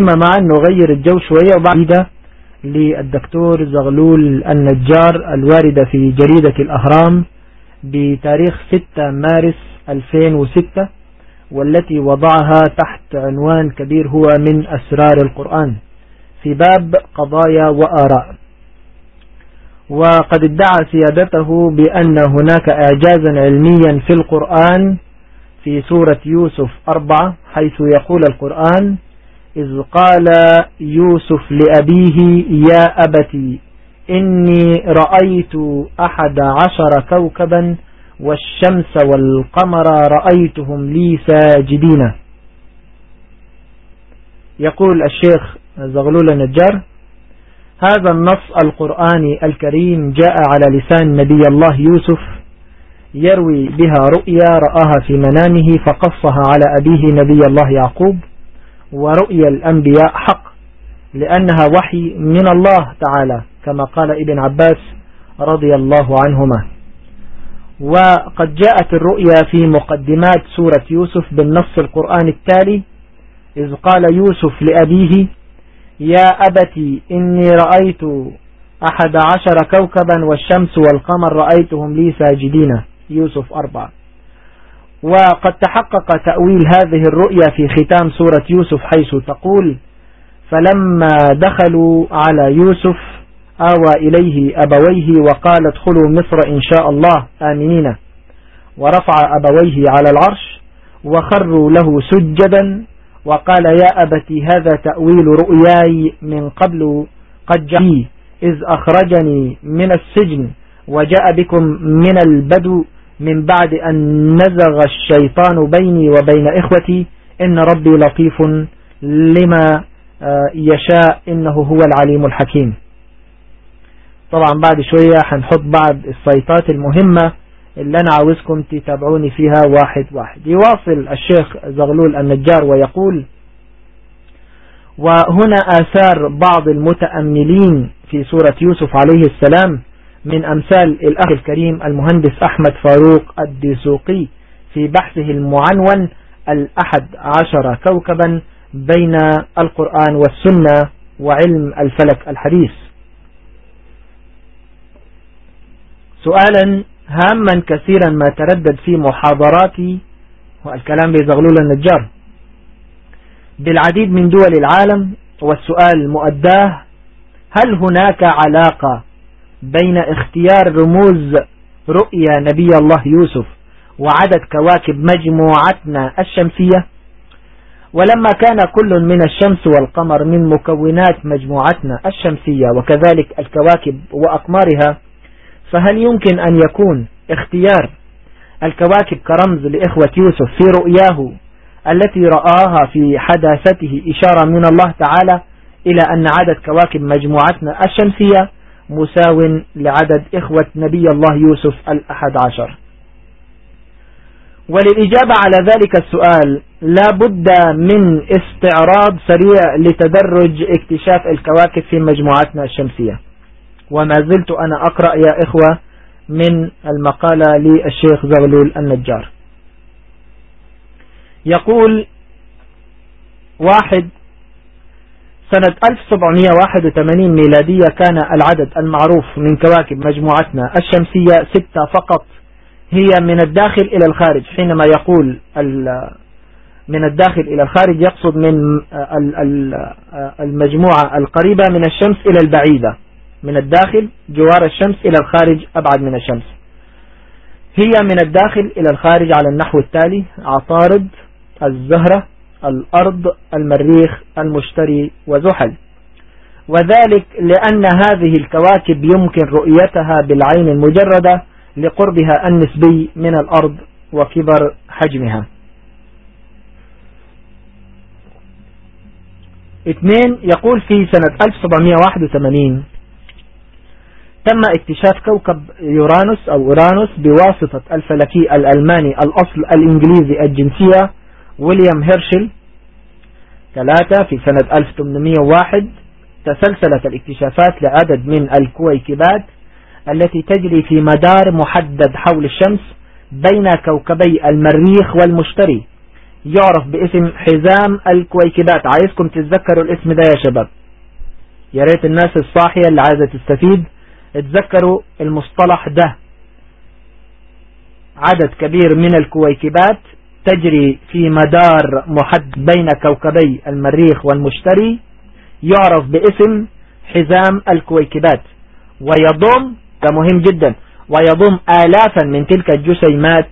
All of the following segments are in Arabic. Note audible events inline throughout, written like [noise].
معا نغير الجو شوية وبعد للدكتور زغلول النجار الواردة في جريدة الأهرام بتاريخ 6 مارس 2006 والتي وضعها تحت عنوان كبير هو من أسرار القرآن في باب قضايا وآراء. وقد ادعى سيادته بأن هناك إعجازا علميا في القرآن في سورة يوسف أربعة حيث يقول القرآن إذ قال يوسف لأبيه يا أبتي إني رأيت أحد عشر كوكبا والشمس والقمر رأيتهم لي ساجدين. يقول الشيخ زغلول النجار هذا النص القرآني الكريم جاء على لسان نبي الله يوسف يروي بها رؤيا رآها في منامه فقصها على أبيه نبي الله يعقوب. ورؤيا الأنبياء حق لأنها وحي من الله تعالى كما قال ابن عباس رضي الله عنهما. وقد جاءت الرؤيا في مقدمات سورة يوسف بالنص القرآن التالي إذ قال يوسف لأبيه يا أبتي إني رأيت أحد عشر كوكبا والشمس والقمر رأيتهم لي ساجدين. يوسف أربعة. وقد تحقق تأويل هذه الرؤيا في ختام سورة يوسف حيث تقول فلما دخلوا على يوسف آوى إليه أبويه وقال ادخلوا مصر إن شاء الله آمنين. ورفع أبويه على العرش وخروا له سجدا وقال يا أبتي هذا تأويل رؤياي من قبل قد جاء إذ أخرجني من السجن وجاء بكم من البدو من بعد أن نزغ الشيطان بيني وبين إخوتي إن ربي لطيف لما آه، يشاء إنه هو العليم الحكيم. طبعا بعد شوية هنحط بعض السيطات المهمة اللي أنا عاوزكم تتابعوني فيها واحد واحد. يواصل الشيخ زغلول النجار ويقول وهنا آثار بعض المتأملين في سورة يوسف عليه السلام. من أمثال الأخ الكريم المهندس أحمد فاروق الدسوقي في بحثه المعنون الأحد عشر كوكبا بين القرآن والسنة وعلم الفلك الحديث. سؤالا هاما كثيرا ما تردد في محاضراتي والكلام بزغلول النجار. بالعديد من دول العالم والسؤال مؤداه هل هناك علاقة بين اختيار رموز رؤيا نبي الله يوسف وعدد كواكب مجموعتنا الشمسية. ولما كان كل من الشمس والقمر من مكونات مجموعتنا الشمسية وكذلك الكواكب وأقمارها فهل يمكن أن يكون اختيار الكواكب كرمز لإخوة يوسف في رؤياه التي رآها في حداثته إشارة من الله تعالى إلى أن عدد كواكب مجموعتنا الشمسية؟ مساو لعدد إخوة نبي الله يوسف الأحد عشر. وللإجابة على ذلك السؤال لا بد من استعراض سريع لتدرج اكتشاف الكواكب في مجموعتنا الشمسية. وما زلت أنا أقرأ يا إخوة من المقالة للشيخ زغلول النجار. يقول واحد سنة 1781 ميلادية كان العدد المعروف من كواكب مجموعتنا الشمسية ستة فقط. هي من الداخل إلى الخارج حينما يقول من الداخل إلى الخارج يقصد من المجموعة القريبة من الشمس إلى البعيدة. من الداخل جوار الشمس إلى الخارج أبعد من الشمس. هي من الداخل إلى الخارج على النحو التالي عطارد الزهرة الأرض المريخ المشتري وزحل. وذلك لأن هذه الكواكب يمكن رؤيتها بالعين المجردة لقربها النسبي من الأرض وكبر حجمها. اثنين يقول في سنة 1781 تم اكتشاف كوكب يورانوس أو أورانوس بواسطة الفلكي الألماني الأصل الإنجليزي الجنسية ويليام هيرشل ثلاثة في سنة 1801 تسلسلت الاكتشافات لعدد من الكويكبات التي تجري في مدار محدد حول الشمس بين كوكبي المريخ والمشتري. يعرف باسم حزام الكويكبات. عايزكم تتذكروا الاسم ده يا شباب. يا ريت الناس الصاحية اللي عايزة تستفيد اتذكروا المصطلح ده. عدد كبير من الكويكبات تجري في مدار محد بين كوكبي المريخ والمشتري يعرف باسم حزام الكويكبات ويضم ده مهم جدا ويضم آلافا من تلك الجسيمات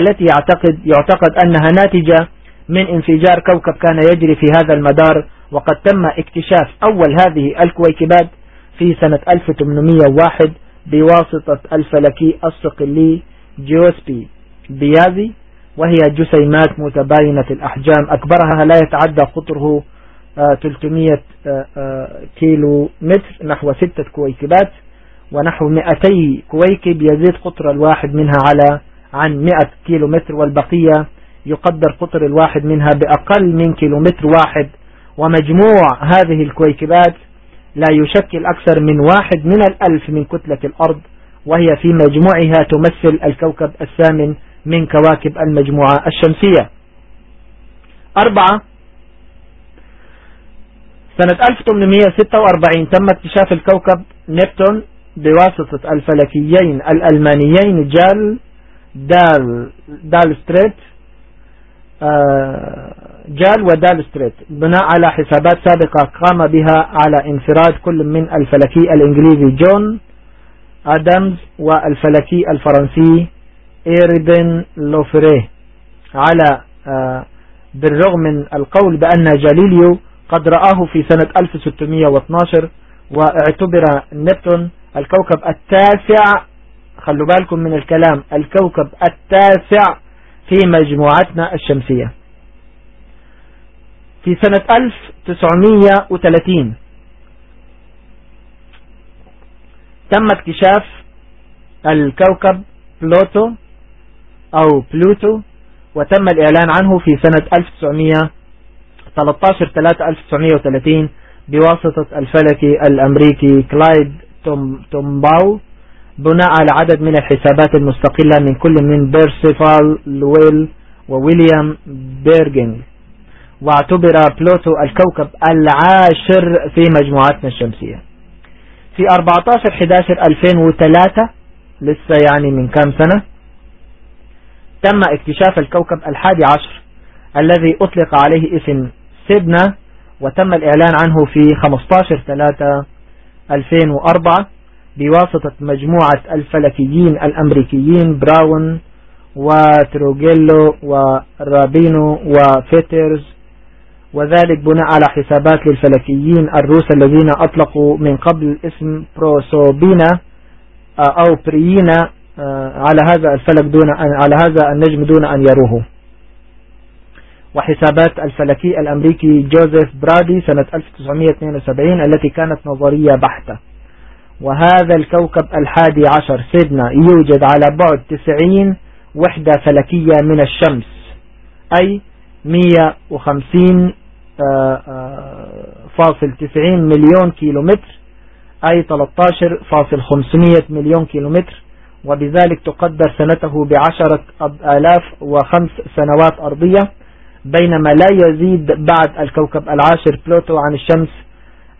التي يعتقد, يعتقد أنها ناتجة من انفجار كوكب كان يجري في هذا المدار وقد تم اكتشاف أول هذه الكويكبات في سنة 1801 بواسطة الفلكي الصقلي جيوسبي بيازي. وهي جسيمات متباينة الأحجام. أكبرها لا يتعدى قطره 300 آه، آه، كيلو متر نحو ستة كويكبات ونحو 200 كويكب يزيد قطر الواحد منها على عن 100 كيلو متر والبقية يقدر قطر الواحد منها بأقل من كيلو متر واحد. ومجموع هذه الكويكبات لا يشكل أكثر من واحد من الألف من كتلة الأرض وهي في مجموعها تمثل الكوكب الثامن من كواكب المجموعة الشمسية. أربعة. سنة 1846 تم اكتشاف الكوكب نبتون بواسطة الفلكيين الألمانيين جال دال دال ستريت آه، جال ودال ستريت. بناء على حسابات سابقة قام بها على انفراد كل من الفلكي الإنجليزي جون آدمز والفلكي الفرنسي ايربن لوفريه على آه، بالرغم من القول بأن جاليليو قد رآه في سنة 1612 واعتبر نبتون الكوكب التاسع. خلوا بالكم من الكلام الكوكب التاسع في مجموعتنا الشمسية. في سنة 1930 تم اكتشاف الكوكب بلوتو أو بلوتو وتم الإعلان عنه في سنة 1913 3 1930 بواسطة الفلكي الأمريكي كلايد تومباو بناء على عدد من الحسابات المستقلة من كل من بيرسيفال لويل وويليام بيكرينج واعتبر بلوتو الكوكب العاشر في مجموعتنا الشمسية. في 14-11-2003 لسه يعني من كام سنة تم اكتشاف الكوكب الحادي عشر الذي أطلق عليه اسم سيدنا وتم الإعلان عنه في 15-3-2004 بواسطة مجموعة الفلكيين الأمريكيين براون وتروجيلو ورابينو وفيترز وذلك بناء على حسابات للفلكيين الروس الذين أطلقوا من قبل اسم بروسوبينا آه، أو بريينا على هذا الفلك دون أن على هذا النجم دون أن يروه. وحسابات الفلكي الأمريكي جوزيف برادي سنة 1972 التي كانت نظرية بحتة. وهذا الكوكب الحادي عشر سيدنا يوجد على بعد 90 وحدة فلكية من الشمس أي 150 آه، آه، فاصل 90 مليون كيلومتر أي 13.500 مليون كيلومتر. وبذلك تقدر سنته بعشرة آلاف وخمس سنوات أرضية بينما لا يزيد بعد الكوكب العاشر بلوتو عن الشمس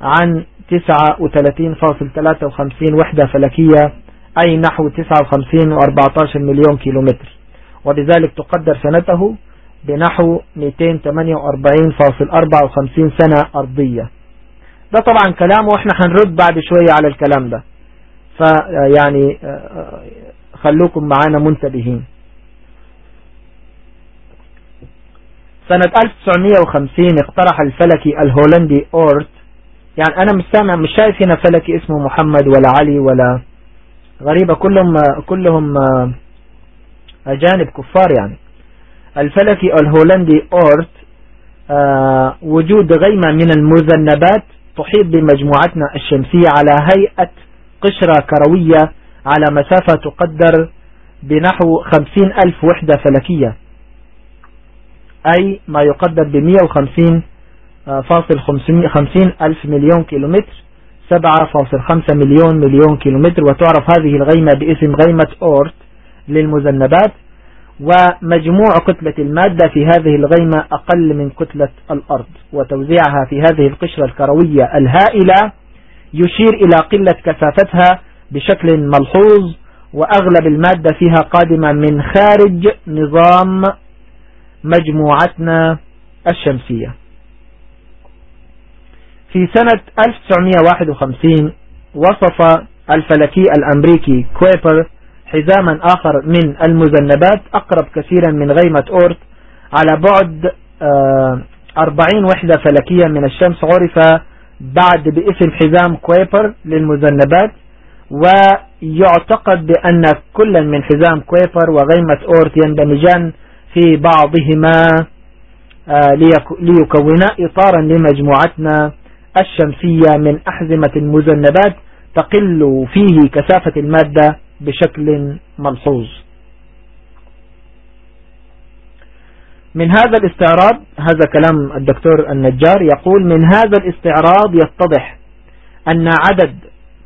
عن 39.53 وحدة فلكية أي نحو 59 و14 مليون كيلومتر. وبذلك تقدر سنته بنحو 248.54 سنة أرضية. ده طبعا كلام وإحنا هنرد بعد شوية على الكلام ده. فيعني خلوكم معانا منتبهين. سنة 1950 اقترح الفلكي الهولندي أورت. يعني أنا مش سامع مش شايف هنا فلكي اسمه محمد ولا علي ولا غريبة. كلهم كلهم أجانب كفار يعني. الفلكي الهولندي أورت آه، وجود غيمة من المذنبات تحيط بمجموعتنا الشمسية على هيئة قشرة كروية على مسافة تقدر بنحو خمسين ألف وحدة فلكية. أي ما يقدر بمية وخمسين فاصل خمسين ألف مليون كيلومتر سبعة فاصل خمسة مليون مليون كيلومتر وتعرف هذه الغيمة باسم غيمة أورت للمذنبات ومجموع كتلة المادة في هذه الغيمة أقل من كتلة الأرض وتوزيعها في هذه القشرة الكروية الهائلة يشير إلى قلة كثافتها بشكل ملحوظ وأغلب المادة فيها قادمة من خارج نظام مجموعتنا الشمسية. في سنة 1951 وصف الفلكي الأمريكي كويبر حزاما آخر من المذنبات أقرب كثيرا من غيمة أورت على بعد 40 آه، وحدة فلكية من الشمس عرف بعد باسم حزام كويبر للمذنبات ويعتقد بأن كل من حزام كويبر وغيمة أورت يندمجان في بعضهما آه، ليكونا إطارا لمجموعتنا الشمسية من أحزمة المذنبات تقل فيه كثافة المادة بشكل ملحوظ. من هذا الاستعراض هذا كلام الدكتور النجار يقول من هذا الاستعراض يتضح أن عدد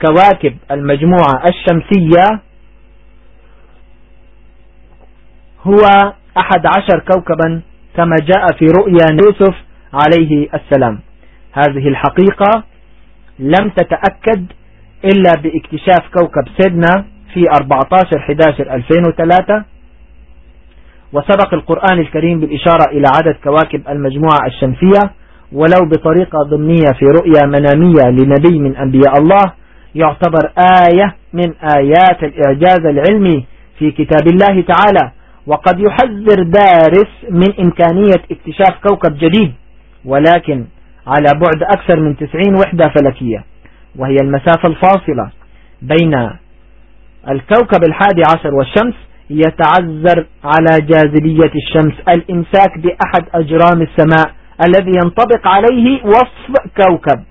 كواكب المجموعة الشمسية هو أحد عشر كوكبا كما جاء في رؤيا يوسف عليه السلام. هذه الحقيقة لم تتأكد إلا باكتشاف كوكب سيدنا في 14-11-2003 وسبق القرآن الكريم بالإشارة إلى عدد كواكب المجموعة الشمسية ولو بطريقة ضمنية في رؤية منامية لنبي من أنبياء الله يعتبر آية من آيات الإعجاز العلمي في كتاب الله تعالى. وقد يحذر دارس من إمكانية اكتشاف كوكب جديد ولكن على بعد أكثر من 90 وحدة فلكية. وهي المسافة الفاصلة بين الكوكب الحادي عشر والشمس يتعذر على جاذبية الشمس. الإمساك بأحد أجرام السماء الذي ينطبق عليه وصف كوكب.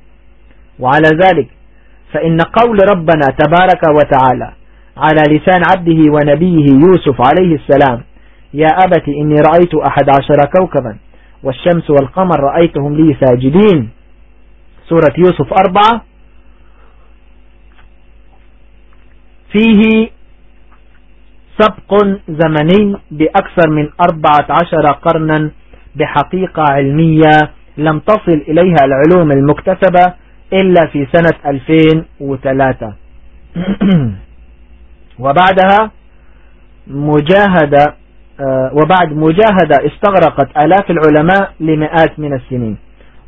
وعلى ذلك فإن قول ربنا تبارك وتعالى على لسان عبده ونبيه يوسف عليه السلام يا أبت إني رأيت أحد عشر كوكبا والشمس والقمر رأيتهم لي ساجدين. سورة يوسف أربعة. فيه سبق زمني بأكثر من أربعة عشر قرنا بحقيقة علمية لم تصل إليها العلوم المكتسبة إلا في سنة 2003 [clears throat] وبعدها مجاهدة آه، وبعد مجاهدة استغرقت آلاف العلماء لمئات من السنين.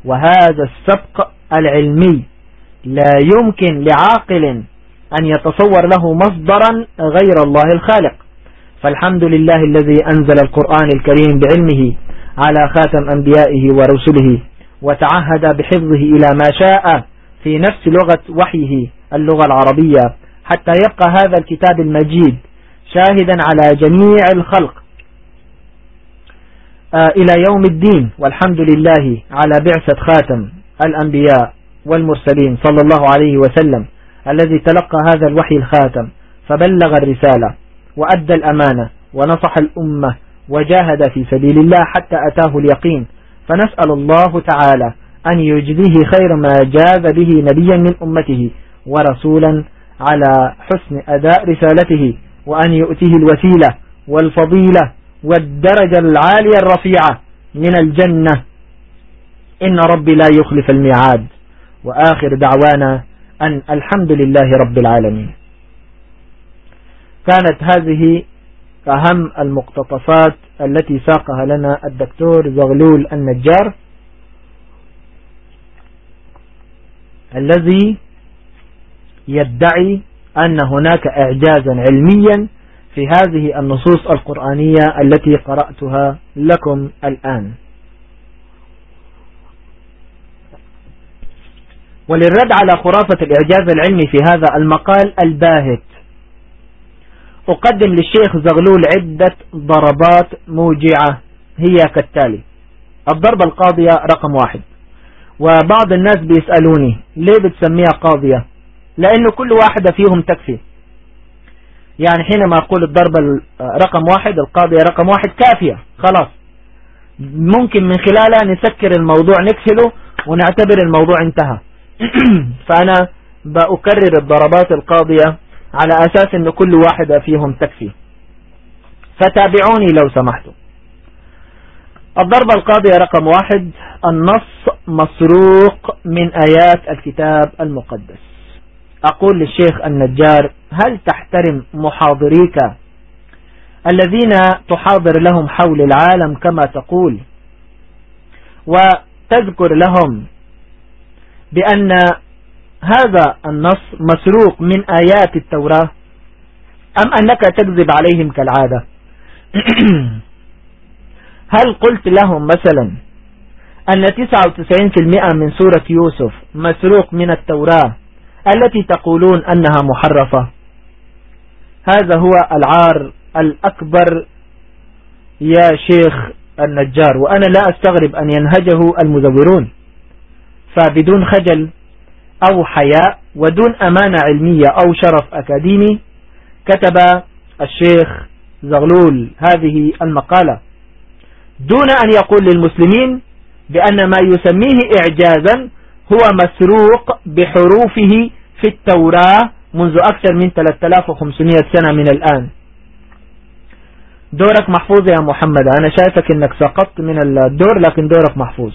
وهذا السبق العلمي لا يمكن لعاقل أن يتصور له مصدرا غير الله الخالق. فالحمد لله الذي أنزل القرآن الكريم بعلمه على خاتم أنبيائه ورسله وتعهد بحفظه إلى ما شاء في نفس لغة وحيه اللغة العربية حتى يبقى هذا الكتاب المجيد شاهدا على جميع الخلق. آه، إلى يوم الدين والحمد لله على بعثة خاتم الأنبياء والمرسلين صلى الله عليه وسلم الذي تلقى هذا الوحي الخاتم فبلغ الرسالة. وأدى الأمانة ونصح الأمة وجاهد في سبيل الله حتى أتاه اليقين. فنسأل الله تعالى أن يجزيه خير ما جاز به نبيا من أمته ورسولا على حسن أداء رسالته وأن يؤتيه الوسيلة والفضيلة والدرجة العالية الرفيعة من الجنة. إن ربي لا يخلف الميعاد. وآخر دعوانا أن الحمد لله رب العالمين. كانت هذه أهم المقتطفات التي ساقها لنا الدكتور زغلول النجار الذي يدعي أن هناك إعجازا علميا في هذه النصوص القرآنية التي قرأتها لكم الآن. وللرد على خرافة الإعجاز العلمي في هذا المقال الباهت. أقدم للشيخ زغلول عدة ضربات موجعة هي كالتالي الضربة القاضية رقم واحد. وبعض الناس بيسألوني ليه بتسميها قاضية؟ لأنه كل واحدة فيهم تكفي. يعني حينما أقول الضربة رقم واحد القاضية رقم واحد كافية خلاص. ممكن من خلالها نسكر الموضوع نكسله ونعتبر الموضوع انتهى. [clears throat] فأنا بأكرر الضربات القاضية على أساس أن كل واحدة فيهم تكفي. فتابعوني لو سمحتم. الضربة القاضية رقم واحد النص مسروق من آيات الكتاب المقدس. أقول للشيخ النجار هل تحترم محاضريك الذين تحاضر لهم حول العالم كما تقول؟ وتذكر لهم بأن هذا النص مسروق من آيات التوراة؟ أم أنك تكذب عليهم كالعادة؟ [clears throat] هل قلت لهم مثلا أن 99% من سورة يوسف مسروق من التوراة التي تقولون أنها محرفة؟ هذا هو العار الأكبر يا شيخ النجار وأنا لا أستغرب أن ينهجه المزورون. فبدون خجل أو حياء ودون أمانة علمية أو شرف أكاديمي كتب الشيخ زغلول هذه المقالة. دون أن يقول للمسلمين بأن ما يسميه إعجازا هو مسروق بحروفه في التوراة منذ أكثر من 3500 سنة من الآن. دورك محفوظ يا محمد. أنا شايفك أنك سقطت من الدور لكن دورك محفوظ.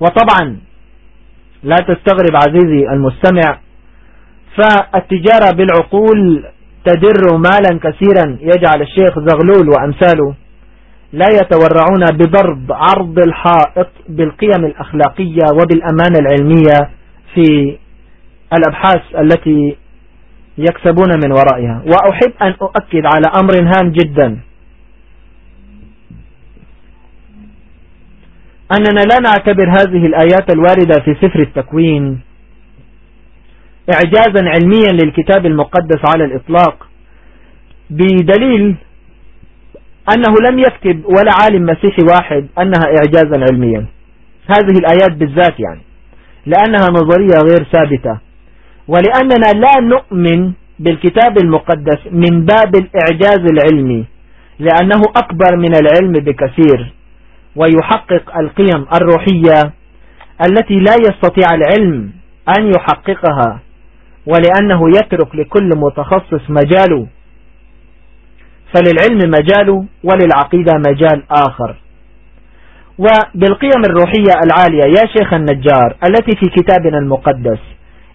وطبعا لا تستغرب عزيزي المستمع فالتجارة بالعقول تدر مالا كثيرا يجعل الشيخ زغلول وأمثاله لا يتورعون بضرب عرض الحائط بالقيم الأخلاقية وبالأمانة العلمية في الأبحاث التي يكسبون من ورائها. وأحب أن أؤكد على أمر هام جدا. أننا لا نعتبر هذه الآيات الواردة في سفر التكوين. إعجازا علميا للكتاب المقدس على الإطلاق بدليل أنه لم يكتب ولا عالم مسيحي واحد أنها إعجازا علميا. هذه الآيات بالذات يعني لأنها نظرية غير ثابتة. ولأننا لا نؤمن بالكتاب المقدس من باب الإعجاز العلمي لأنه أكبر من العلم بكثير. ويحقق القيم الروحية التي لا يستطيع العلم أن يحققها ولأنه يترك لكل متخصص مجاله. فللعلم مجال وللعقيدة مجال آخر. وبالقيم الروحية العالية يا شيخ النجار التي في كتابنا المقدس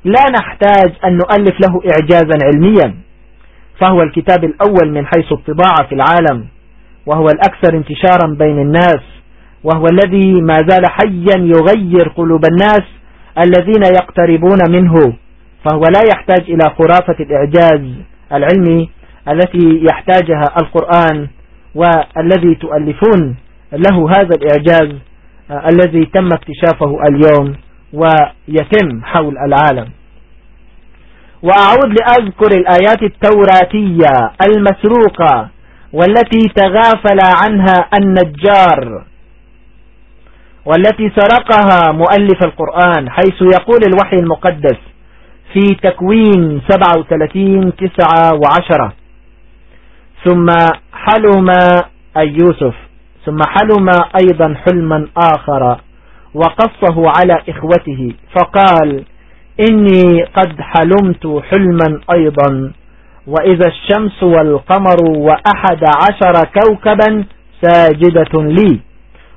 لا نحتاج أن نؤلف له إعجازا علميا. فهو الكتاب الأول من حيث الطباعة في العالم وهو الأكثر انتشارا بين الناس. وهو الذي ما زال حيا يغير قلوب الناس الذين يقتربون منه فهو لا يحتاج إلى خرافة الإعجاز العلمي التي يحتاجها القرآن والذي تؤلفون له هذا الإعجاز الذي تم اكتشافه اليوم ويتم حول العالم. وأعود لأذكر الآيات التوراتية المسروقة والتي تغافل عنها النجار. والتي سرقها مؤلف القرآن حيث يقول الوحي المقدس في تكوين 37 9 و10 ثم حلم أي يوسف ثم حلم أيضا حلما آخر وقصه على إخوته فقال إني قد حلمت حلما أيضا وإذا الشمس والقمر وأحد عشر كوكبا ساجدة لي.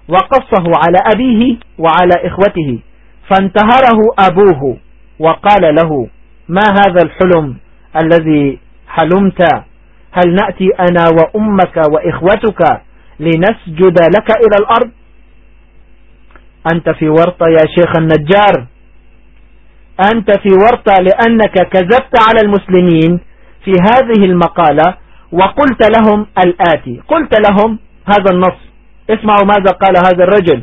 وقصه على أبيه وعلى إخوته فانتهره أبوه وقال له ما هذا الحلم الذي حلمت؟ هل نأتي أنا وأمك وإخوتك لنسجد لك إلى الأرض؟ أنت في ورطة يا شيخ النجار أنت في ورطة لأنك كذبت على المسلمين في هذه المقالة وقلت لهم الآتي. قلت لهم هذا النص. اسمعوا ماذا قال هذا الرجل.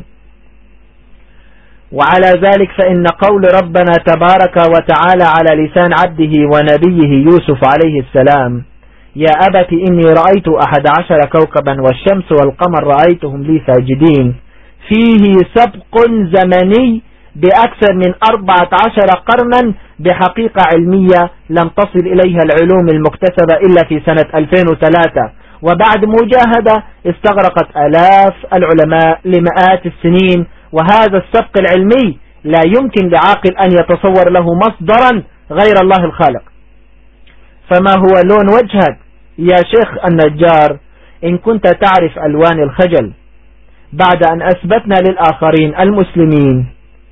وعلى ذلك فإن قول ربنا تبارك وتعالى على لسان عبده ونبيه يوسف عليه السلام يا أبت إني رأيت أحد عشر كوكبا والشمس والقمر رأيتهم لي ساجدين فيه سبق زمني بأكثر من أربعة عشر قرنا بحقيقة علمية لم تصل إليها العلوم المكتسبة إلا في سنة 2003 وبعد مجاهدة استغرقت ألاف العلماء لمئات السنين وهذا السبق العلمي لا يمكن لعاقل أن يتصور له مصدرا غير الله الخالق. فما هو لون وجهك يا شيخ النجار؟ إن كنت تعرف ألوان الخجل. بعد أن أثبتنا للآخرين المسلمين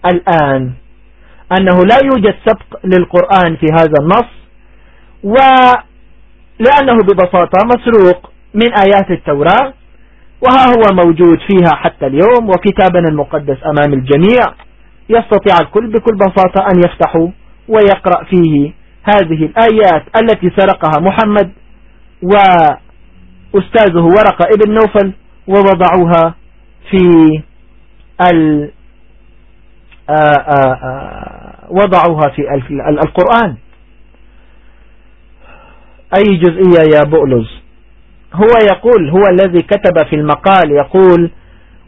الآن أنه لا يوجد سبق للقرآن في هذا النص ولأنه ببساطة مسروق. من آيات التوراة وها هو موجود فيها حتى اليوم وكتابنا المقدس أمام الجميع. يستطيع الكل بكل بساطة أن يفتحوا ويقرأ فيه هذه الآيات التي سرقها محمد وأستاذه ورقة ابن نوفل ووضعوها في ال وضعوها في القرآن. أي جزئية يا بؤلز؟ هو يقول هو الذي كتب في المقال يقول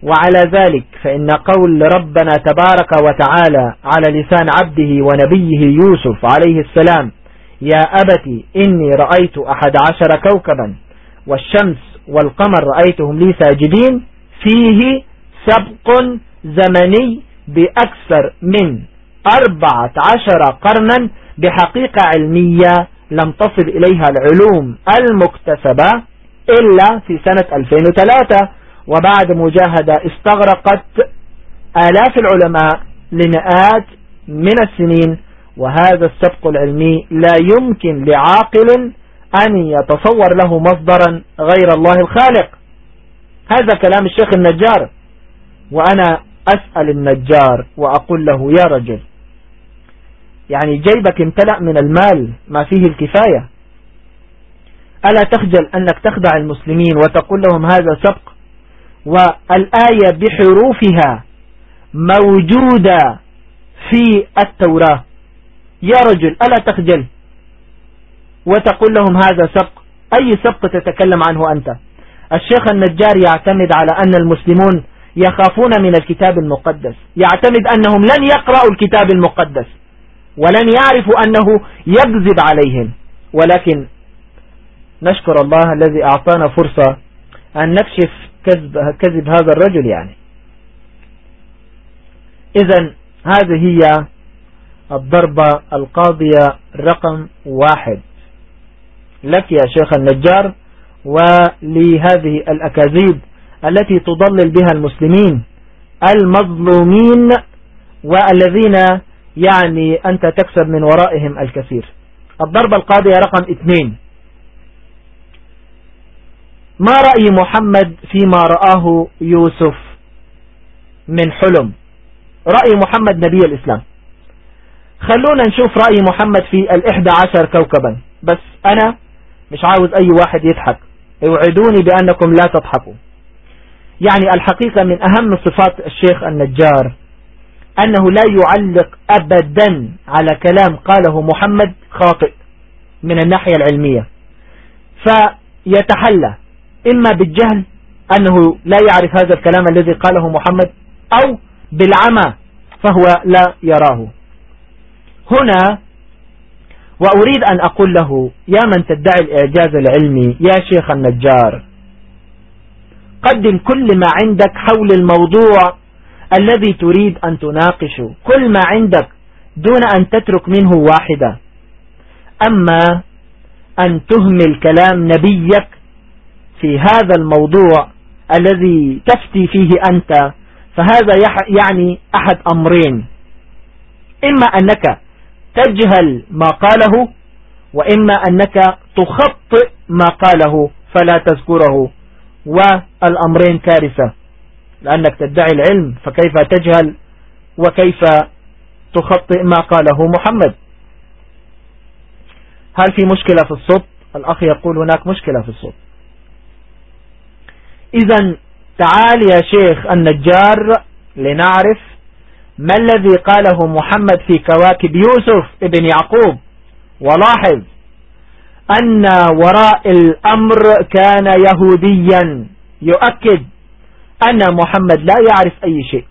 وعلى ذلك فإن قول ربنا تبارك وتعالى على لسان عبده ونبيه يوسف عليه السلام يا أبت إني رأيت أحد عشر كوكبا والشمس والقمر رأيتهم لي ساجدين فيه سبق زمني بأكثر من أربعة عشر قرنا بحقيقة علمية لم تصل إليها العلوم المكتسبة. إلا في سنة 2003 وبعد مجاهدة استغرقت آلاف العلماء لمئات من السنين. وهذا السبق العلمي لا يمكن لعاقل أن يتصور له مصدرا غير الله الخالق. هذا كلام الشيخ النجار. وأنا أسأل النجار وأقول له يا رجل يعني جيبك امتلأ من المال ما فيه الكفاية. ألا تخجل أنك تخدع المسلمين وتقول لهم هذا سبق؟ والآية بحروفها موجودة في التوراة. يا رجل ألا تخجل وتقول لهم هذا سبق؟ أي سبق تتكلم عنه أنت؟ الشيخ النجار يعتمد على أن المسلمون يخافون من الكتاب المقدس. يعتمد أنهم لن يقرأوا الكتاب المقدس ولن يعرفوا أنه يكذب عليهم. ولكن نشكر الله الذي أعطانا فرصة أن نكشف كذب, كذب هذا الرجل يعني. إذا هذه هي الضربة القاضية رقم واحد. لك يا شيخ النجار ولهذه الأكاذيب التي تضلل بها المسلمين المظلومين والذين يعني أنت تكسب من ورائهم الكثير. الضربة القاضية رقم اثنين. ما رأي محمد فيما رآه يوسف من حلم؟ رأي محمد نبي الإسلام. خلونا نشوف رأي محمد في الإحدى عشر كوكبا. بس أنا مش عاوز أي واحد يضحك. يوعدوني بأنكم لا تضحكوا. يعني الحقيقة من أهم صفات الشيخ النجار أنه لا يعلق أبدا على كلام قاله محمد خاطئ من الناحية العلمية. فيتحلى إما بالجهل أنه لا يعرف هذا الكلام الذي قاله محمد أو بالعمى فهو لا يراه. هنا وأريد أن أقول له يا من تدعي الإعجاز العلمي يا شيخ النجار قدم كل ما عندك حول الموضوع الذي تريد أن تناقشه. كل ما عندك دون أن تترك منه واحدة. أما أن تهمل كلام نبيك في هذا الموضوع الذي تفتي فيه أنت فهذا يعني أحد أمرين. إما أنك تجهل ما قاله وإما أنك تخطئ ما قاله فلا تذكره. والأمرين كارثة لأنك تدعي العلم فكيف تجهل وكيف تخطئ ما قاله محمد؟ هل في مشكلة في الصوت؟ الأخ يقول هناك مشكلة في الصوت. إذا تعال يا شيخ النجار لنعرف ما الذي قاله محمد في كواكب يوسف ابن يعقوب. ولاحظ أن وراء الأمر كان يهوديا. يؤكد أن محمد لا يعرف أي شيء.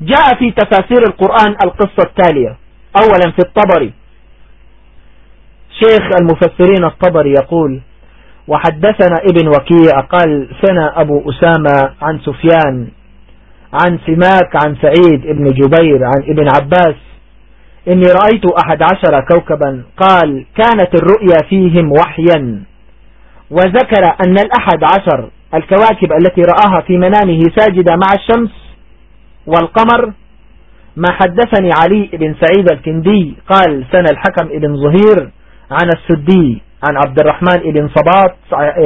جاء في تفاسير القرآن القصة التالية. أولا في الطبري. شيخ المفسرين الطبري يقول وحدثنا ابن وكيع قال سنة أبو أسامة عن سفيان عن سماك عن سعيد ابن جبير عن ابن عباس إني رأيت أحد عشر كوكبا قال كانت الرؤيا فيهم وحيا وذكر أن الأحد عشر الكواكب التي رآها في منامه ساجدة مع الشمس والقمر. ما حدثني علي بن سعيد الكندي قال سنة الحكم ابن ظهير عن السدي. عن عبد الرحمن ابن صباط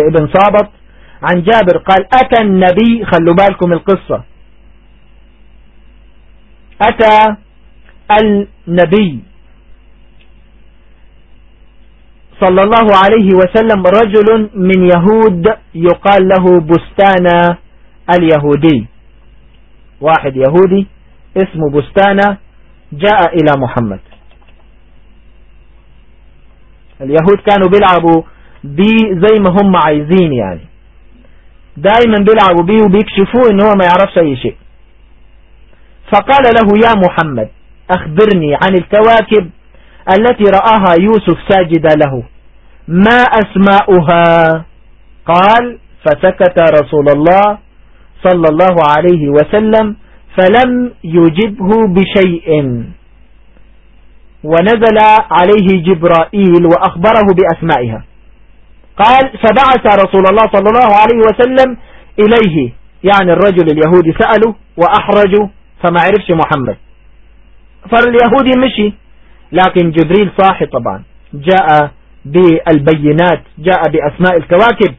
ابن صابط عن جابر قال أتى النبي خلوا بالكم القصة. أتى النبي صلى الله عليه وسلم رجل من يهود يقال له بستان اليهودي. واحد يهودي اسمه بستان جاء إلى محمد. اليهود كانوا بيلعبوا بي زي ما هم عايزين يعني. دائما بيلعبوا بيه وبيكشفوه إن هو ما يعرفش أي شيء. فقال له يا محمد أخبرني عن الكواكب التي رآها يوسف ساجدا له. ما أسماؤها؟ قال فسكت رسول الله صلى الله عليه وسلم فلم يجبه بشيء. ونزل عليه جبرائيل وأخبره بأسمائها. قال فبعث رسول الله صلى الله عليه وسلم إليه. يعني الرجل اليهودي سأله وأحرجوا فما عرفش محمد. فاليهودي مشي لكن جبريل صاحي طبعا. جاء بالبينات جاء بأسماء الكواكب.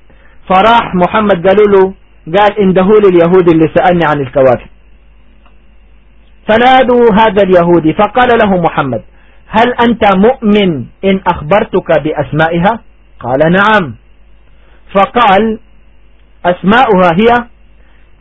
فراح محمد قالوا له قال اندهوا لي اليهودي اللي سألني عن الكواكب. فنادوا هذا اليهودي فقال له محمد هل أنت مؤمن إن أخبرتك بأسمائها؟ قال نعم. فقال أسماؤها هي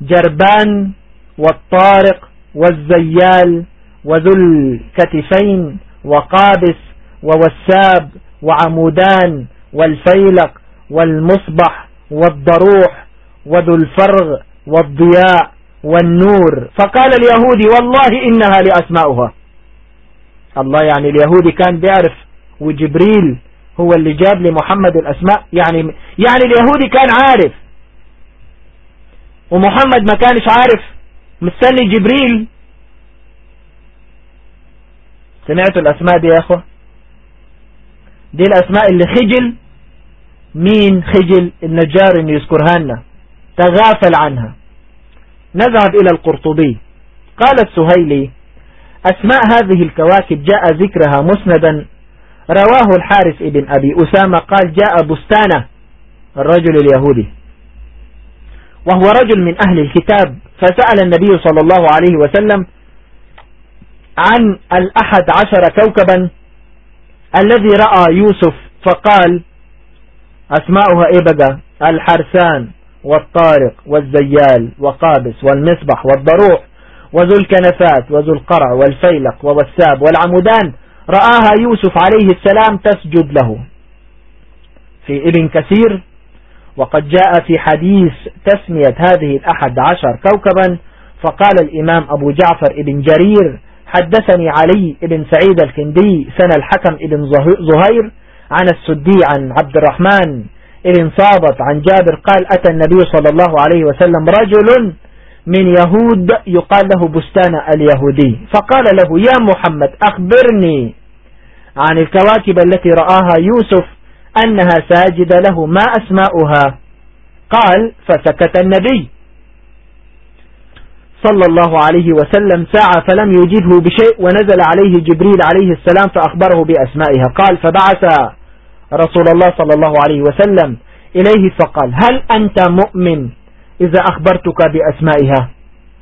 جربان والطارق والزيال وذو الكتفين وقابس ووساب وعمودان والفيلق والمصبح والضروح وذو الفرغ والضياء والنور. فقال اليهودي والله إنها لأسماؤها. الله يعني اليهودي كان بيعرف وجبريل هو اللي جاب لمحمد الأسماء يعني يعني اليهودي كان عارف. ومحمد ما كانش عارف. مستني جبريل. سمعتوا الأسماء دي يا أخوة؟ دي الأسماء اللي خجل. مين خجل؟ النجار اللي يذكرها لنا تغافل عنها. نذهب إلى القرطبي. قال السهيلي أسماء هذه الكواكب جاء ذكرها مسندا. رواه الحارث ابن أبي أسامة قال جاء بستانة الرجل اليهودي. وهو رجل من أهل الكتاب. فسأل النبي صلى الله عليه وسلم عن الأحد عشر كوكبا الذي رأى يوسف فقال أسماؤها إيه بقى الحرسان والطارق والزيال وقابس والمصبح والضروح وذو الكنفات وذو القرع والفيلق ووساب والعمودان رآها يوسف عليه السلام تسجد له. في ابن كثير وقد جاء في حديث تسمية هذه الأحد عشر كوكبا فقال الإمام أبو جعفر ابن جرير حدثني علي بن سعيد الكندي سنة الحكم ابن زهير عن السدي عن عبد الرحمن ابن صابت عن جابر قال أتى النبي صلى الله عليه وسلم رجل من يهود يقال له بستان اليهودي. فقال له يا محمد أخبرني عن الكواكب التي رآها يوسف أنها ساجدة له ما أسماؤها؟ قال فسكت النبي. صلى الله عليه وسلم ساعة فلم يجبه بشيء ونزل عليه جبريل عليه السلام فأخبره بأسمائها. قال فبعث رسول الله صلى الله عليه وسلم إليه فقال هل أنت مؤمن؟ إذا أخبرتك بأسمائها؟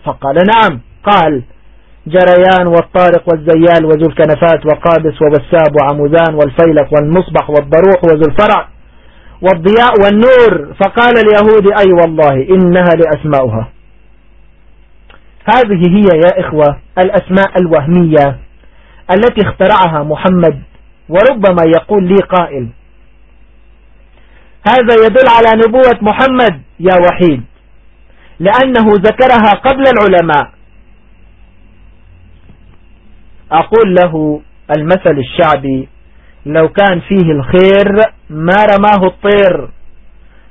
فقال نعم. قال جريان والطارق والزيال وذو الكنفات وقابس وبساب وعمودان والفيلق والمصبح والضروح وذو الفرع والضياء والنور. فقال اليهود أي والله إنها لأسماؤها. هذه هي يا إخوة الأسماء الوهمية التي اخترعها محمد وربما يقول لي قائل. هذا يدل على نبوة محمد يا وحيد. لأنه ذكرها قبل العلماء. أقول له المثل الشعبي لو كان فيه الخير ما رماه الطير.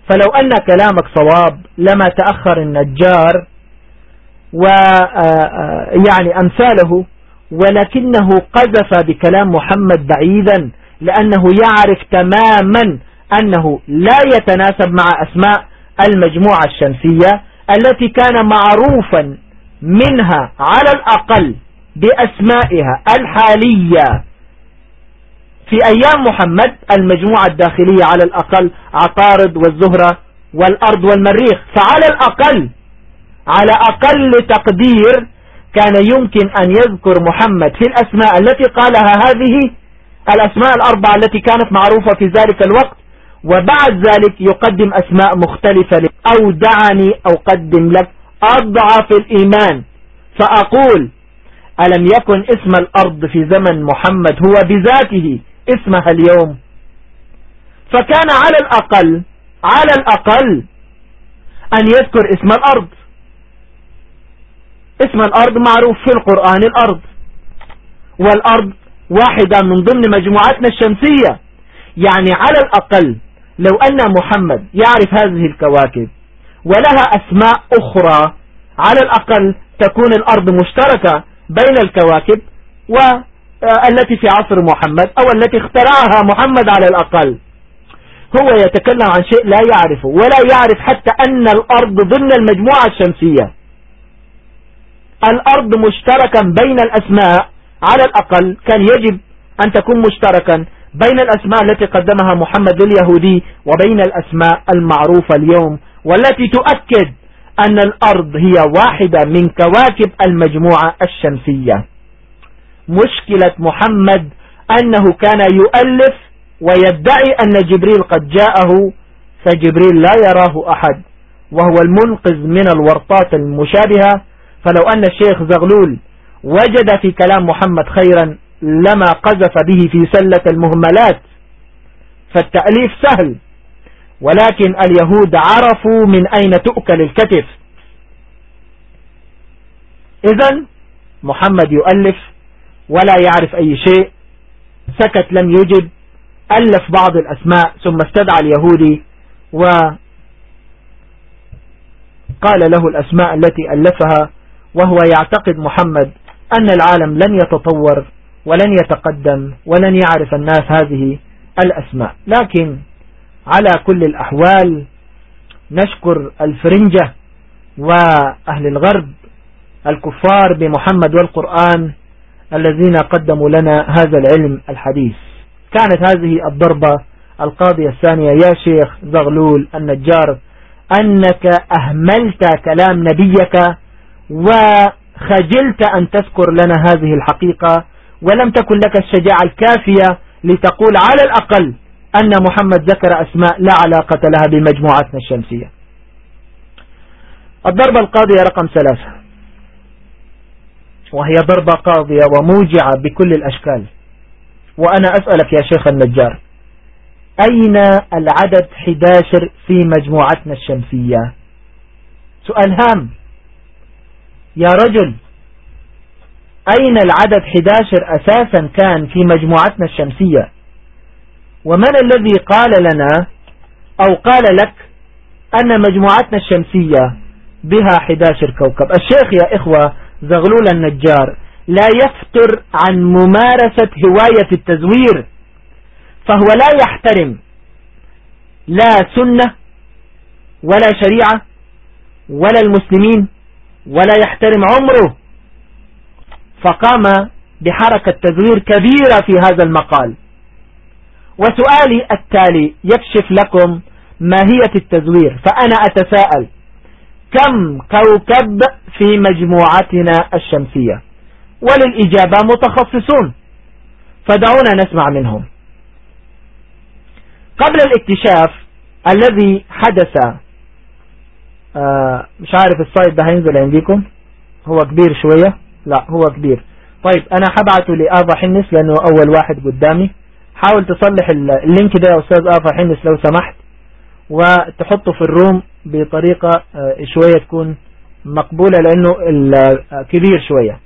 فلو أن كلامك صواب لما تأخر النجار ويعني أمثاله ولكنه قذف بكلام محمد بعيدا لأنه يعرف تماما أنه لا يتناسب مع أسماء المجموعة الشمسية التي كان معروفا منها على الأقل بأسمائها الحالية. في أيام محمد المجموعة الداخلية على الأقل عطارد والزهرة والأرض والمريخ فعلى الأقل على أقل تقدير كان يمكن أن يذكر محمد في الأسماء التي قالها هذه الأسماء الأربعة التي كانت معروفة في ذلك الوقت. وبعد ذلك يقدم أسماء مختلفة لك. أو دعني أو قدم لك. أضعف الإيمان. فأقول ألم يكن اسم الأرض في زمن محمد هو بذاته اسمها اليوم؟ فكان على الأقل على الأقل أن يذكر اسم الأرض. اسم الأرض معروف في القرآن الأرض. والأرض واحدة من ضمن مجموعتنا الشمسية. يعني على الأقل لو أن محمد يعرف هذه الكواكب ولها أسماء أخرى على الأقل تكون الأرض مشتركة بين الكواكب والتي في عصر محمد أو التي اخترعها محمد على الأقل. هو يتكلم عن شيء لا يعرفه ولا يعرف حتى أن الأرض ضمن المجموعة الشمسية. الأرض مشتركا بين الأسماء على الأقل كان يجب أن تكون مشتركا بين الأسماء التي قدمها محمد اليهودي وبين الأسماء المعروفة اليوم والتي تؤكد أن الأرض هي واحدة من كواكب المجموعة الشمسية. مشكلة محمد أنه كان يؤلف ويدعي أن جبريل قد جاءه فجبريل لا يراه أحد وهو المنقذ من الورطات المشابهة. فلو أن الشيخ زغلول وجد في كلام محمد خيرا لما قذف به في سلة المهملات فالتأليف سهل ولكن اليهود عرفوا من أين تؤكل الكتف. إذا محمد يؤلف ولا يعرف أي شيء سكت لم يجب ألف بعض الأسماء ثم استدعى اليهودي وقال له الأسماء التي ألفها وهو يعتقد محمد أن العالم لن يتطور. ولن يتقدم ولن يعرف الناس هذه الأسماء. لكن على كل الأحوال نشكر الفرنجة وأهل الغرب الكفار بمحمد والقرآن الذين قدموا لنا هذا العلم الحديث. كانت هذه الضربة القاضية الثانية يا شيخ زغلول النجار أنك أهملت كلام نبيك وخجلت أن تذكر لنا هذه الحقيقة ولم تكن لك الشجاعة الكافية لتقول على الأقل أن محمد ذكر أسماء لا علاقة لها بمجموعتنا الشمسية. الضربة القاضية رقم ثلاثة. وهي ضربة قاضية وموجعة بكل الأشكال. وأنا أسألك يا شيخ النجار أين العدد 11 في مجموعتنا الشمسية؟ سؤال هام. يا رجل أين العدد 11 أساسا كان في مجموعتنا الشمسية؟ ومن الذي قال لنا أو قال لك أن مجموعتنا الشمسية بها 11 كوكب؟ الشيخ يا إخوة زغلول النجار لا يفتر عن ممارسة هواية التزوير فهو لا يحترم لا سنة ولا شريعة ولا المسلمين ولا يحترم عمره. فقام بحركة تزوير كبيرة في هذا المقال. وسؤالي التالي يكشف لكم ماهية التزوير فأنا أتساءل كم كوكب في مجموعتنا الشمسية؟ وللإجابة متخصصون فدعونا نسمع منهم. قبل الاكتشاف الذي حدث آه مش عارف الصيد ده هينزل عندكم؟ هو كبير شوية. لا هو كبير. طيب أنا حبعته لآفا حنس لأنه أول واحد قدامي. حاول تصلح ال link ده يا أستاذ آفا حنس لو سمحت وتحطه في ال room بطريقة آه، شوية تكون مقبولة لأنه كبير شوية.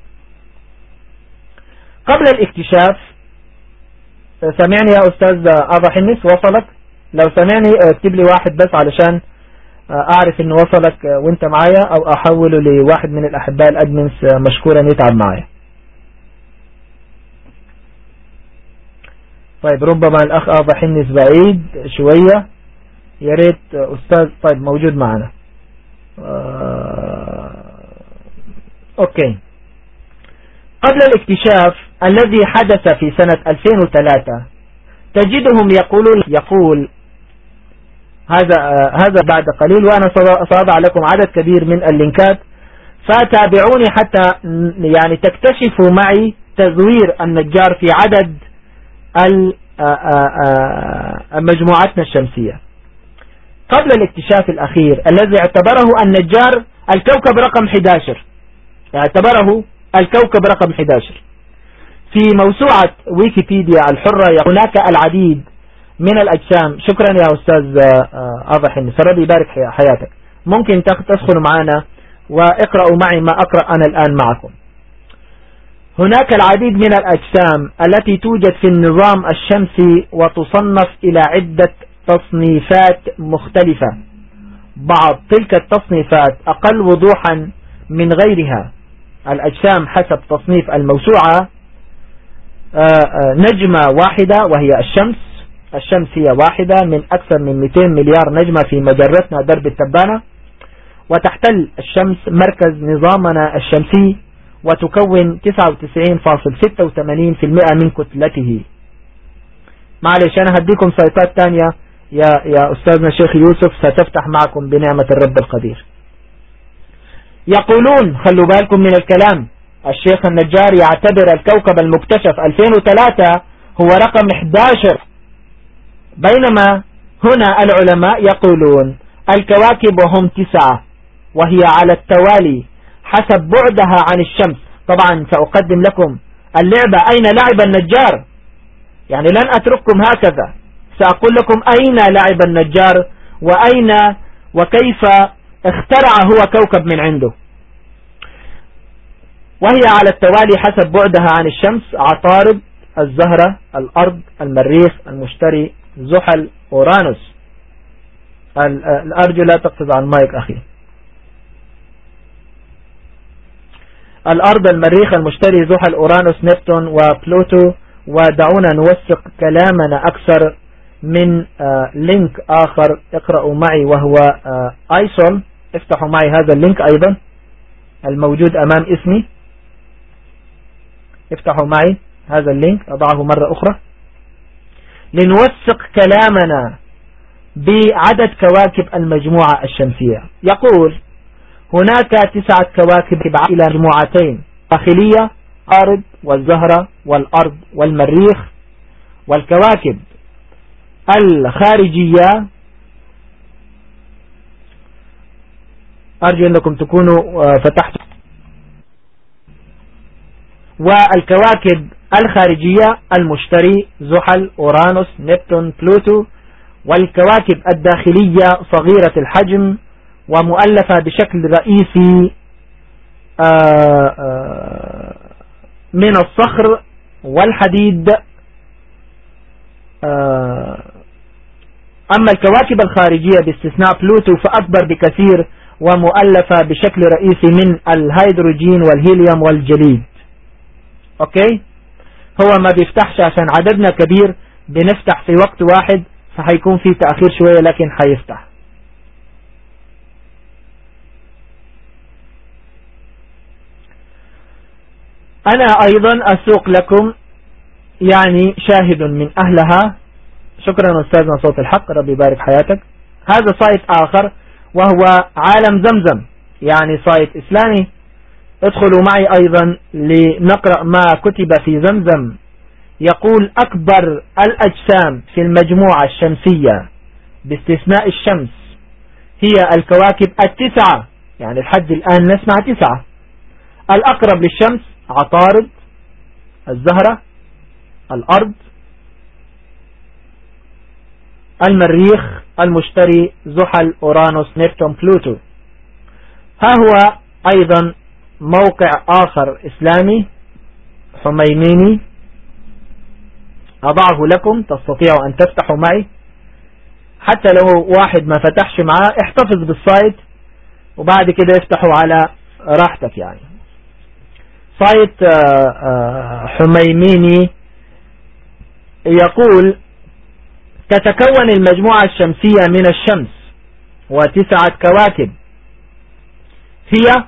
قبل الاكتشاف آه، سامعني يا أستاذ آفا حنس وصلك لو سامعني آه، اكتب لي واحد بس علشان آه، أعرف ان وصلك آه، وأنت معايا أو أحوله لواحد من الأحباء ال admins آه، مشكورا يتعب معايا. طيب ربما الأخ واضح اني بعيد شوية. يا ريت أستاذ طيب موجود معنا. okay. قبل الاكتشاف الذي حدث في سنة 2003 تجدهم يقولون يقول هذا هذا بعد قليل وأنا سأضع لكم عدد كبير من اللينكات. فتابعوني حتى يعني تكتشفوا معي تزوير النجار في عدد مجموعتنا الشمسية. قبل الاكتشاف الأخير الذي اعتبره النجار الكوكب رقم 11 اعتبره الكوكب رقم 11 في موسوعة ويكيبيديا الحرة هناك العديد من الأجسام. شكرا يا أستاذ أضح النسر ربي يبارك حياتك. ممكن تدخلوا معنا وإقرأوا معي ما أقرأ أنا الآن معكم. هناك العديد من الأجسام التي توجد في النظام الشمسي وتصنف إلى عدة تصنيفات مختلفة. بعض تلك التصنيفات أقل وضوحا من غيرها. الأجسام حسب تصنيف الموسوعة آه، آه، نجمة واحدة وهي الشمس. الشمس هي واحدة من أكثر من 200 مليار نجمة في مجرتنا درب التبانة. وتحتل الشمس مركز نظامنا الشمسي وتكون 99.86% من كتلته. معلش أنا هديكم سيطات تانية. يا, يا أستاذنا شيخ يوسف ستفتح معكم بنعمة الرب القدير. يقولون خلوا بالكم من الكلام. الشيخ النجار يعتبر الكوكب المكتشف 2003 هو رقم 11 بينما هنا العلماء يقولون الكواكب وهم تسعة وهي على التوالي حسب بعدها عن الشمس. طبعا سأقدم لكم اللعبة أين لعب النجار؟ يعني لن أترككم هكذا. سأقول لكم أين لعب النجار وأين وكيف اخترع هو كوكب من عنده. وهي على التوالي حسب بعدها عن الشمس عطارد الزهرة الأرض المريخ المشتري زحل أورانوس. الأرجو لا تقفز عن مايك أخي. الأرض المريخ المشتري زحل أورانوس نبتون وبلوتو. ودعونا نوثق كلامنا أكثر من آه، link آخر. اقرأوا معي وهو آه، ايسول افتحوا معي هذا ال link أيضا الموجود أمام اسمي. افتحوا معي هذا اللينك أضعه مرة أخرى. لنوثق كلامنا بعدد كواكب المجموعة الشمسية. يقول هناك تسعة كواكب إلى مجموعتين داخلية أرض والزهرة والأرض والمريخ. والكواكب الخارجية أرجو أنكم تكونوا آه، فتحتوا والكواكب الخارجية المشتري زحل أورانوس نبتون بلوتو والكواكب الداخلية صغيرة الحجم ومؤلفة بشكل رئيسي آه، آه، من الصخر والحديد. آه، أما الكواكب الخارجية باستثناء بلوتو فأكبر بكثير ومؤلفة بشكل رئيسي من الهيدروجين والهيليوم والجليد. okay؟ هو ما بيفتحش عشان عددنا كبير بنفتح في وقت واحد فهيكون في تأخير شوية لكن هيفتح. أنا أيضا أسوق لكم يعني شاهد من أهلها. شكرا أستاذنا صوت الحق ربي يبارك حياتك. هذا site آخر وهو عالم زمزم يعني site إسلامي. ادخلوا معي أيضا لنقرأ ما كتب في زمزم. يقول أكبر الأجسام في المجموعة الشمسية باستثناء الشمس هي الكواكب التسعة يعني الحد الآن نسمع تسعة. الأقرب للشمس عطارد الزهرة الأرض المريخ المشتري زحل أورانوس نبتون بلوتو. ها هو أيضا موقع آخر إسلامي حميميني أضعه لكم تستطيعوا أن تفتحوا معي. حتى لو واحد ما فتحش معاه احتفظ بال site وبعد كده افتحوا على راحتك يعني. سايت آه، آه، حميميني يقول تتكون المجموعة الشمسية من الشمس وتسعة كواكب. هي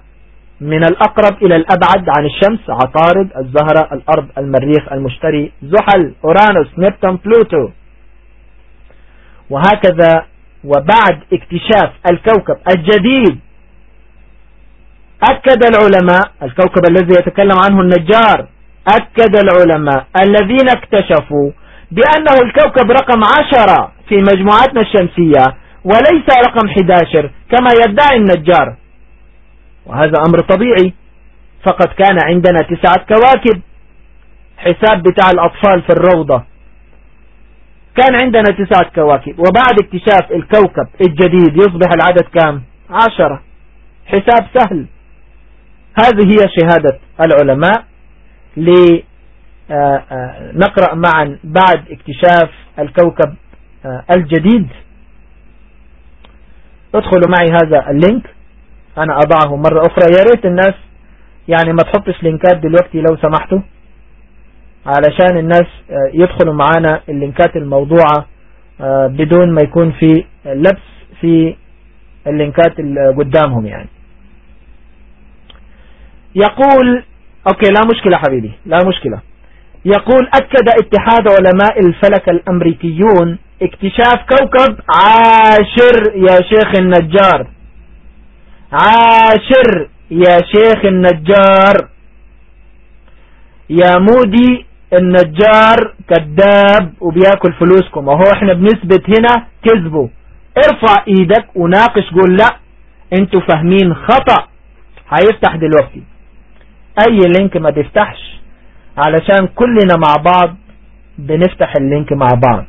من الأقرب إلى الأبعد عن الشمس عطارد الزهرة الأرض المريخ المشتري زحل أورانوس نبتون بلوتو. وهكذا وبعد اكتشاف الكوكب الجديد أكد العلماء الكوكب الذي يتكلم عنه النجار أكد العلماء الذين اكتشفوا بأنه الكوكب رقم عشرة في مجموعتنا الشمسية وليس رقم 11 كما يدعي النجار. وهذا أمر طبيعي. فقد كان عندنا تسعة كواكب. حساب بتاع الأطفال في الروضة. كان عندنا تسعة كواكب. وبعد اكتشاف الكوكب الجديد يصبح العدد كام؟ عشرة. حساب سهل. هذه هي شهادة العلماء لنقرأ آه، آه، معا بعد اكتشاف الكوكب آه، الجديد. ادخلوا معي هذا اللينك. أنا أضعه مرة أخرى. يا ريت الناس يعني ما تحطش link ات دلوقتي لو سمحتوا علشان الناس يدخلوا معانا ال link ات الموضوعة بدون ما يكون في لبس في ال link ات اللي قدامهم يعني. يقول okay لا مشكلة حبيبي لا مشكلة. يقول أكد اتحاد علماء الفلك الأمريكيون اكتشاف كوكب عاشر يا شيخ النجار. عاشر. يا شيخ النجار. يا مودي النجار كذاب وبياكل فلوسكم. أهو إحنا بنثبت هنا كذبه. ارفع إيدك وناقش قول لا أنتوا فاهمين خطأ. هيفتح دلوقتي. أي link ما تفتحش علشان كلنا مع بعض بنفتح ال link مع بعض.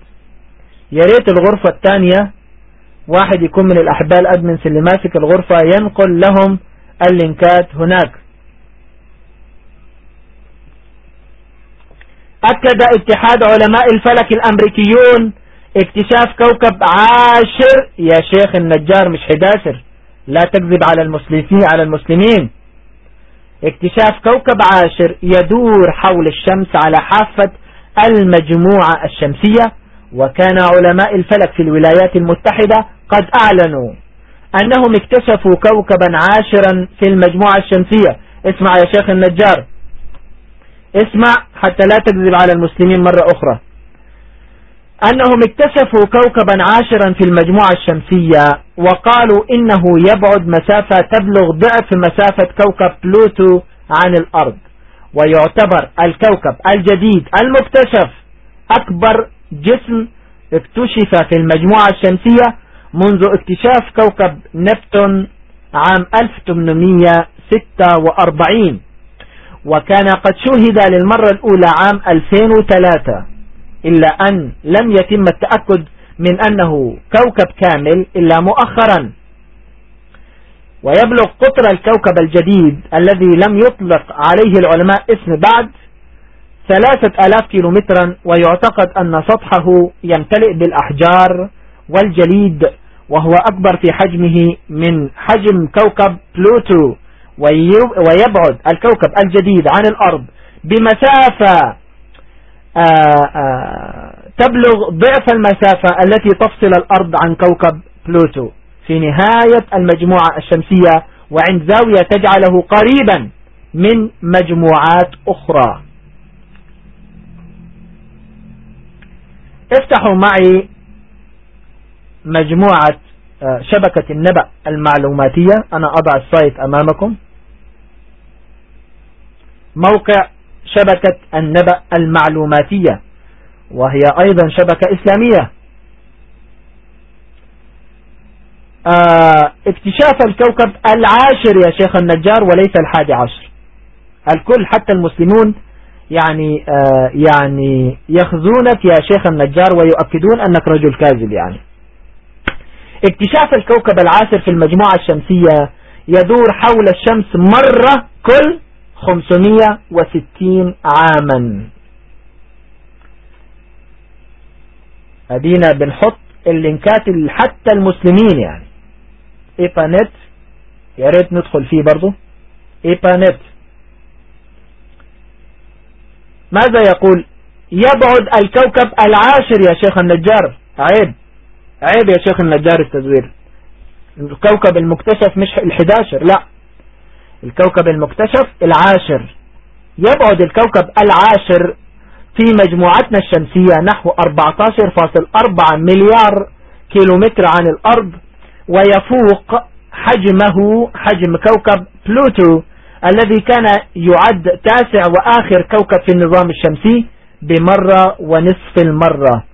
يا ريت الغرفة الثانية واحد يكون من الاحباء الادمنس اللي ماسك الغرفة ينقل لهم اللينكات هناك. أكد اتحاد علماء الفلك الأمريكيون اكتشاف كوكب عاشر. يا شيخ النجار مش 11 لا تكذب على المسلمين على المسلمين. اكتشاف كوكب عاشر يدور حول الشمس على حافة المجموعة الشمسية وكان علماء الفلك في الولايات المتحدة قد أعلنوا أنهم اكتشفوا كوكبا عاشرا في المجموعة الشمسية. اسمع يا شيخ النجار. اسمع حتى لا تكذب على المسلمين مرة أخرى. أنهم اكتشفوا كوكبا عاشرا في المجموعة الشمسية وقالوا إنه يبعد مسافة تبلغ ضعف مسافة كوكب بلوتو عن الأرض. ويعتبر الكوكب الجديد المكتشف أكبر جسم اكتشف في المجموعة الشمسية منذ اكتشاف كوكب نبتون عام 1846 وكان قد شوهد للمرة الأولى عام 2003 إلا أن لم يتم التأكد من أنه كوكب كامل إلا مؤخرا. ويبلغ قطر الكوكب الجديد الذي لم يطلق عليه العلماء اسم بعد ثلاثة ألاف كيلومترا ويعتقد أن سطحه يمتلئ بالأحجار والجليد وهو أكبر في حجمه من حجم كوكب بلوتو ويبعد الكوكب الجديد عن الأرض بمسافة آه، آه، تبلغ ضعف المسافة التي تفصل الأرض عن كوكب بلوتو. في نهاية المجموعة الشمسية وعند زاوية تجعله قريبا من مجموعات أخرى. افتحوا معي مجموعة آه، شبكة النبأ المعلوماتية. أنا أضع ال site أمامكم. موقع شبكة النبأ المعلوماتية وهي أيضا شبكة إسلامية. آه اكتشاف الكوكب العاشر يا شيخ النجار وليس الحادي عشر. الكل حتى المسلمون يعني آه يعني يخزونك يا شيخ النجار ويؤكدون أنك رجل كاذب يعني. اكتشاف الكوكب العاشر في المجموعة الشمسية يدور حول الشمس مرة كل 560 عاما. أدينا بنحط اللينكات حتى المسلمين يعني. ايبانت يا ريت ندخل فيه برضو. ايبانت ماذا يقول؟ يبعد الكوكب العاشر يا شيخ النجار. عيب. عيب يا شيخ النجار التزوير الكوكب المكتشف مش الحداشر لا. الكوكب المكتشف العاشر. يبعد الكوكب العاشر في مجموعتنا الشمسية نحو 14.4 مليار كيلومتر عن الأرض ويفوق حجمه حجم كوكب بلوتو الذي كان يعد تاسع وآخر كوكب في النظام الشمسي بمرة ونصف المرة.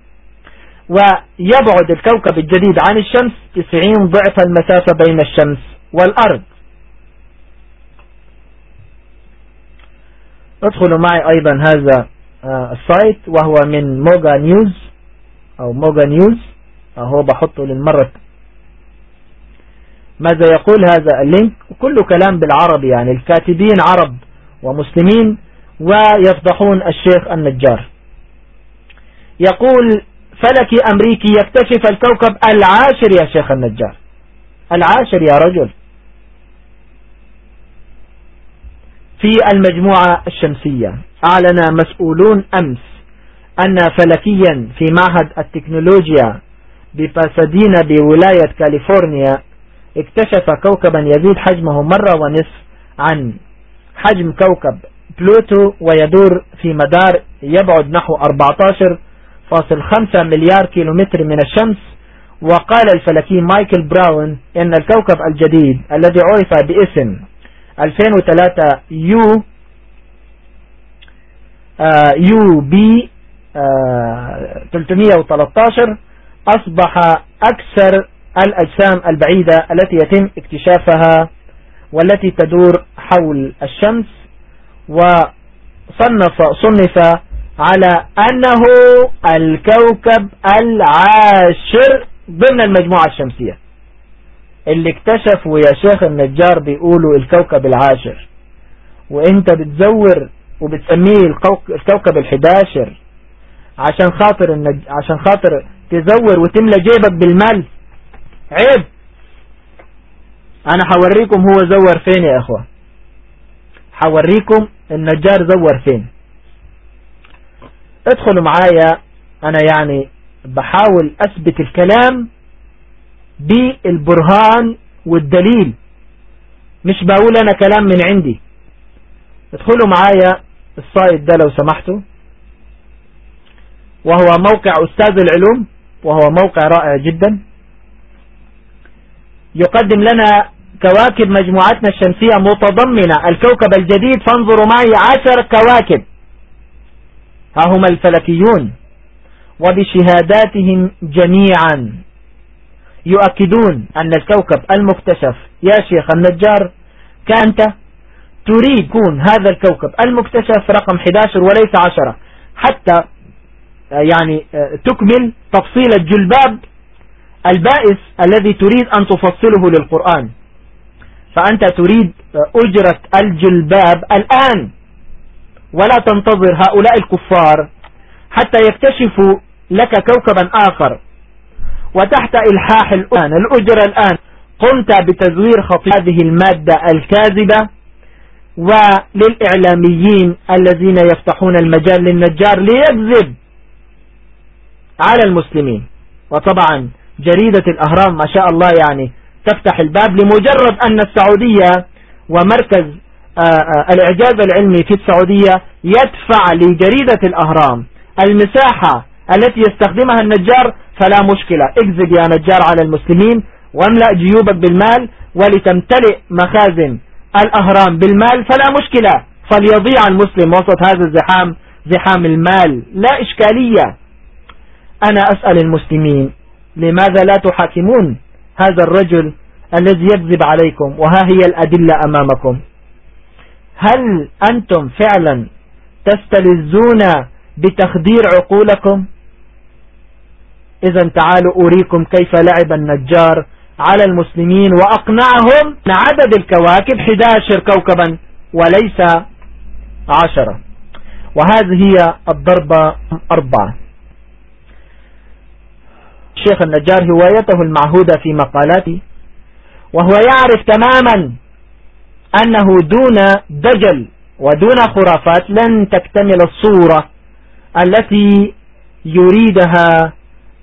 ويبعد الكوكب الجديد عن الشمس 90 ضعف المسافة بين الشمس والأرض. ادخلوا معي أيضا هذا آه، ال site وهو من موغا news أو موغا news هو بحطه للمرة. ماذا يقول هذا ال link؟ كل كلام بالعربي يعني الكاتبين عرب ومسلمين ويفضحون الشيخ النجار. يقول فلكي أمريكي يكتشف الكوكب العاشر يا شيخ النجار. العاشر يا رجل. في المجموعة الشمسية أعلن مسؤولون أمس أن فلكيا في معهد التكنولوجيا بباسادينا بولاية كاليفورنيا اكتشف كوكبا يزيد حجمه مرة ونصف عن حجم كوكب بلوتو ويدور في مدار يبعد نحو 14.5 مليار كيلومتر من الشمس. وقال الفلكي مايكل براون إن الكوكب الجديد الذي عرف باسم 2003 U آه U B آه 313 أصبح أكثر الأجسام البعيدة التي يتم اكتشافها والتي تدور حول الشمس. وصنف صنف على أنه الكوكب العاشر ضمن المجموعة الشمسية. اللي اكتشفوا يا شيخ النجار بيقولوا الكوكب العاشر. وإنت بتزور وبتسميه الكوكب الحداشر عشان خاطر النج... عشان خاطر تزور وتملى جيبك بالمال عيب! أنا حوريكم هو زور فين يا إخوة. حوريكم النجار زور فين. ادخلوا معايا أنا يعني بحاول أثبت الكلام بالبرهان والدليل مش بقول أنا كلام من عندي. ادخلوا معايا السايت ده لو سمحتوا. وهو موقع أستاذ العلوم وهو موقع رائع جدا. يقدم لنا كواكب مجموعتنا الشمسية متضمنة الكوكب الجديد فانظروا معي عشر كواكب. هم الفلكيون وبشهاداتهم جميعا. يؤكدون أن الكوكب المكتشف يا شيخ النجار كأنت تريد يكون هذا الكوكب المكتشف رقم 11 وليس 10 حتى يعني تكمل تفصيل الجلباب البائس الذي تريد أن تفصله للقرآن. فأنت تريد أجرة الجلباب الآن. ولا تنتظر هؤلاء الكفار حتى يكتشفوا لك كوكبا آخر. وتحت إلحاح الآن الأجرة الآن. قمت بتزوير خطيئة هذه المادة الكاذبة وللإعلاميين الذين يفتحون المجال للنجار ليكذب على المسلمين. وطبعا جريدة الأهرام ما شاء الله يعني تفتح الباب لمجرد أن السعودية ومركز الإعجاز العلمي في السعودية يدفع لجريدة الأهرام. المساحة التي يستخدمها النجار فلا مشكلة. اكذب يا نجار على المسلمين واملأ جيوبك بالمال ولتمتلئ مخازن الأهرام بالمال فلا مشكلة. فليضيع المسلم وسط هذا الزحام زحام المال. لا إشكالية. أنا أسأل المسلمين لماذا لا تحاكمون هذا الرجل الذي يكذب عليكم؟ وها هي الأدلة أمامكم؟ هل أنتم فعلا تستلزون بتخدير عقولكم؟ إذا تعالوا أريكم كيف لعب النجار على المسلمين وأقنعهم عدد الكواكب 11 كوكبا وليس عشرة. وهذه هي الضربة أربعة. الشيخ النجار هوايته المعهودة في مقالاته وهو يعرف تماما أنه دون دجل ودون خرافات لن تكتمل الصورة التي يريدها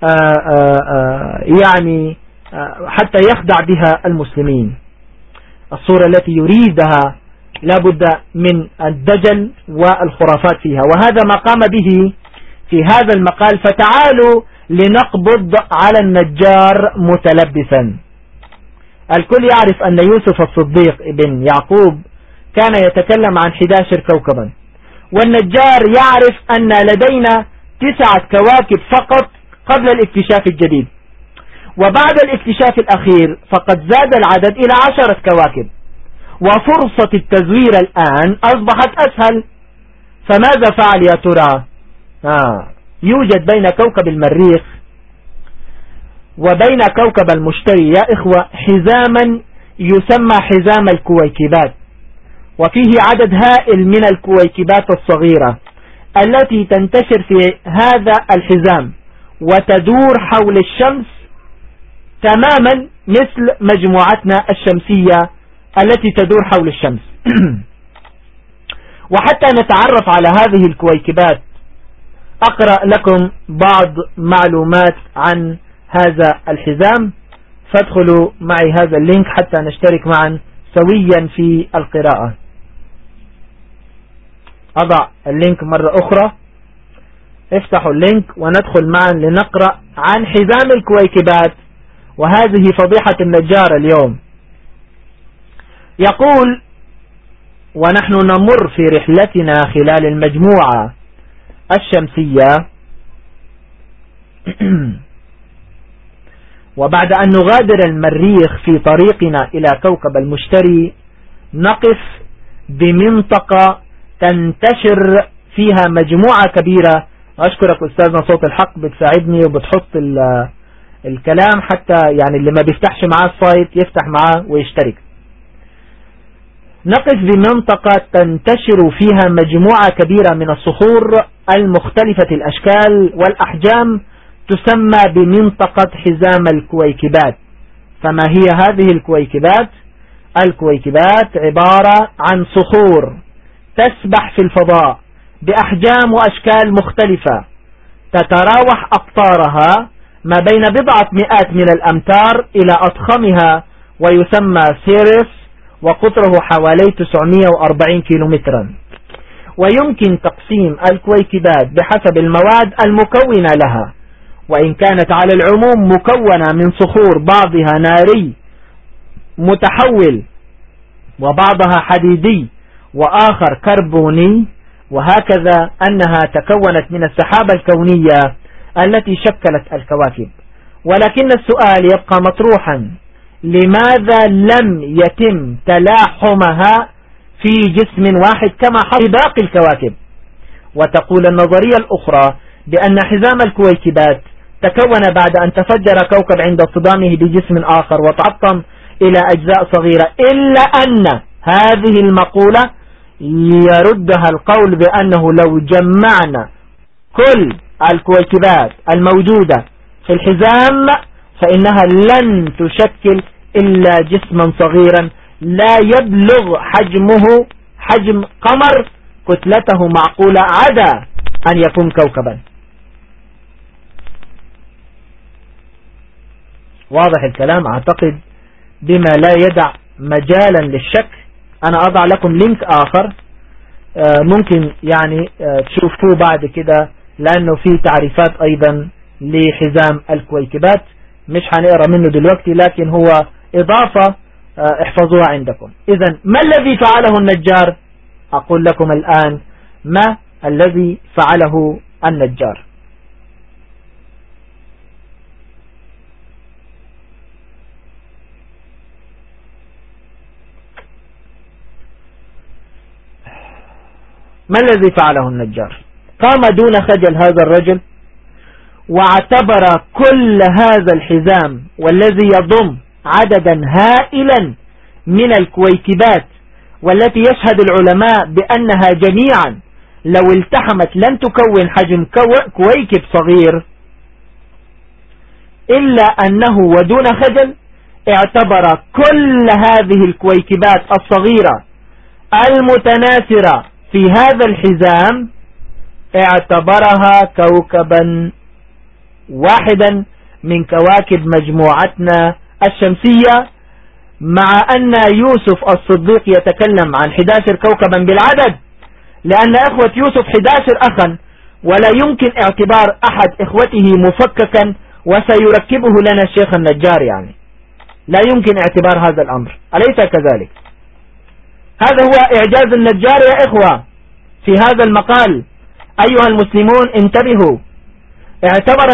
آه، آه، آه، يعني حتى يخدع بها المسلمين. الصورة التي يريدها لابد من الدجل والخرافات فيها. وهذا ما قام به في هذا المقال فتعالوا لنقبض على النجار متلبسا. الكل يعرف أن يوسف الصديق ابن يعقوب كان يتكلم عن 11 كوكبا. والنجار يعرف أن لدينا تسعة كواكب فقط قبل الاكتشاف الجديد. وبعد الاكتشاف الأخير فقد زاد العدد إلى عشرة كواكب. وفرصة التزوير الآن أصبحت أسهل. فماذا فعل يا ترى؟ آه يوجد بين كوكب المريخ وبين كوكب المشتري يا إخوة حزاما يسمى حزام الكويكبات. وفيه عدد هائل من الكويكبات الصغيرة التي تنتشر في هذا الحزام وتدور حول الشمس تماما مثل مجموعتنا الشمسية التي تدور حول الشمس. [clears throat] وحتى نتعرف على هذه الكويكبات أقرأ لكم بعض معلومات عن هذا الحزام فادخلوا معي هذا ال link حتى نشترك معا سويا في القراءة. أضع ال link مرة أخرى. افتحوا ال link وندخل معا لنقرأ عن حزام الكويكبات. وهذه فضيحة النجار اليوم. يقول ونحن نمر في رحلتنا خلال المجموعة الشمسية. [clears throat] وبعد أن نغادر المريخ في طريقنا إلى كوكب المشتري نقف بمنطقة تنتشر فيها مجموعة كبيرة. أشكرك أستاذنا صوت الحق بتساعدني وبتحط الكلام حتى يعني اللي ما بيفتحش معاه السايت يفتح معاه ويشترك. نقف بمنطقة تنتشر فيها مجموعة كبيرة من الصخور المختلفة الأشكال والأحجام. تسمى بمنطقة حزام الكويكبات. فما هي هذه الكويكبات؟ الكويكبات عبارة عن صخور تسبح في الفضاء بأحجام وأشكال مختلفة تتراوح أقطارها ما بين بضعة مئات من الأمتار إلى أضخمها ويسمى سيريس وقطره حوالي 940 كيلومترا. ويمكن تقسيم الكويكبات بحسب المواد المكونة لها. وإن كانت على العموم مكونة من صخور بعضها ناري متحول وبعضها حديدي وآخر كربوني وهكذا أنها تكونت من السحابة الكونية التي شكلت الكواكب. ولكن السؤال يبقى مطروحا لماذا لم يتم تلاحمها في جسم واحد كما حصل باقي الكواكب؟ وتقول النظرية الأخرى بأن حزام الكويكبات تكون بعد أن تفجر كوكب عند اصطدامه بجسم آخر وتعطم إلى أجزاء صغيرة إلا أن هذه المقولة يردها القول بأنه لو جمعنا كل الكويكبات الموجودة في الحزام فإنها لن تشكل إلا جسما صغيرا لا يبلغ حجمه حجم قمر كتلته معقولة عدا أن يكون كوكبا. واضح الكلام أعتقد بما لا يدع مجالا للشك أنا أضع لكم لينك آخر آه، ممكن يعني آه، تشوفوه بعد كده لأنه فيه تعريفات أيضا لحزام الكويكبات مش هنقرأ منه دلوقتي لكن هو إضافة آه، احفظوها عندكم. إذا ما الذي فعله النجار؟ أقول لكم الآن ما الذي فعله النجار؟ ما الذي فعله النجار؟ قام دون خجل هذا الرجل واعتبر كل هذا الحزام والذي يضم عددا هائلا من الكويكبات والتي يشهد العلماء بأنها جميعا لو التحمت لن تكون حجم كويكب صغير إلا أنه ودون خجل اعتبر كل هذه الكويكبات الصغيرة المتناثرة في هذا الحزام اعتبرها كوكبا واحدا من كواكب مجموعتنا الشمسية مع أن يوسف الصديق يتكلم عن 11 كوكبا بالعدد لأن إخوة يوسف 11 أخا ولا يمكن اعتبار أحد إخوته مفككا وسيركبه لنا الشيخ النجار يعني. لا يمكن اعتبار هذا الأمر. أليس كذلك؟ هذا هو إعجاز النجار يا إخوة في هذا المقال. أيها المسلمون انتبهوا. اعتبر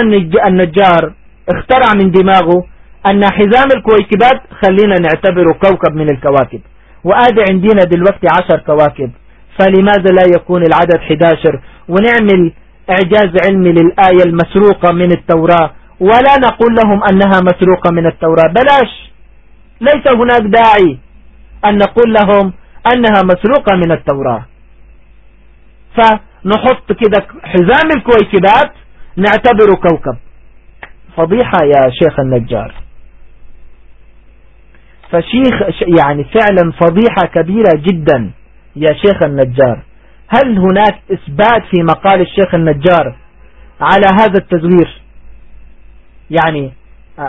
النجار اخترع من دماغه أن حزام الكويكبات خلينا نعتبره كوكب من الكواكب. وآدي عندنا دلوقتي عشر كواكب. فلماذا لا يكون العدد 11 ونعمل إعجاز علمي للآية المسروقة من التوراة. ولا نقول لهم أنها مسروقة من التوراة. بلاش! ليس هناك داعي أن نقول لهم أنها مسروقة من التوراة. فنحط كده حزام الكويكبات نعتبره كوكب. فضيحة يا شيخ النجار. فشيخ يعني فعلا فضيحة كبيرة جدا يا شيخ النجار. هل هناك إثبات في مقال الشيخ النجار على هذا التزوير؟ يعني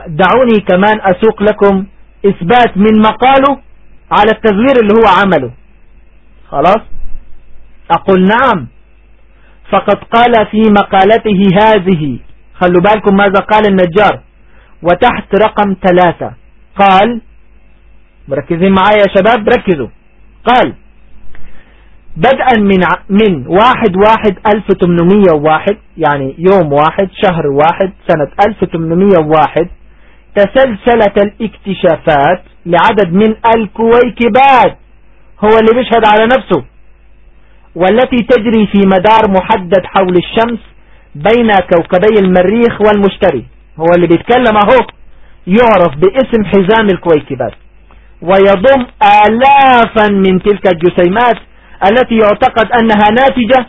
دعوني كمان أسوق لكم إثبات من مقاله. على التزوير اللي هو عمله. خلاص؟ أقول نعم. فقد قال في مقالته هذه خلوا بالكم ماذا قال النجار. وتحت رقم ثلاثة. قال مركزين معايا يا شباب؟ ركزوا. قال بدءا من من واحد واحد ألف تمنمية وواحد يعني يوم واحد شهر واحد سنة ألف تمنمية وواحد تسلسلت الاكتشافات لعدد من الكويكبات. هو اللي بيشهد على نفسه. والتي تجري في مدار محدد حول الشمس بين كوكبي المريخ والمشتري. هو اللي بيتكلم أهو. يعرف باسم حزام الكويكبات. ويضم آلافا من تلك الجسيمات التي يعتقد أنها ناتجة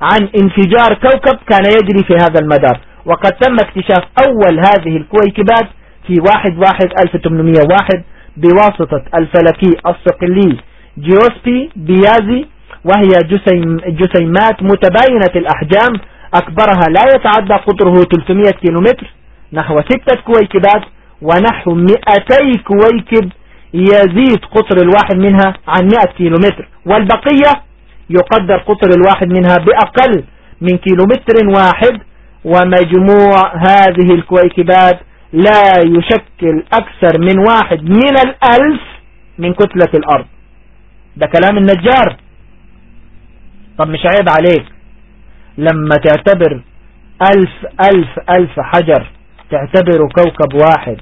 عن انفجار كوكب كان يجري في هذا المدار. وقد تم اكتشاف أول هذه الكويكبات في 1 واحد 1801 بواسطة الفلكي الصقلي جيوسبي بيازي وهي جسيم جسيمات متباينة الأحجام أكبرها لا يتعدى قطره 300 كيلومتر نحو ستة كويكبات ونحو 200 كويكب يزيد قطر الواحد منها عن 100 كيلومتر. والبقية يقدر قطر الواحد منها بأقل من كيلومتر واحد ومجموع هذه الكويكبات لا يشكل أكثر من واحد من الألف من كتلة الأرض. ده كلام النجار. طب مش عيب عليك. لما تعتبر ألف ألف ألف حجر تعتبره كوكب واحد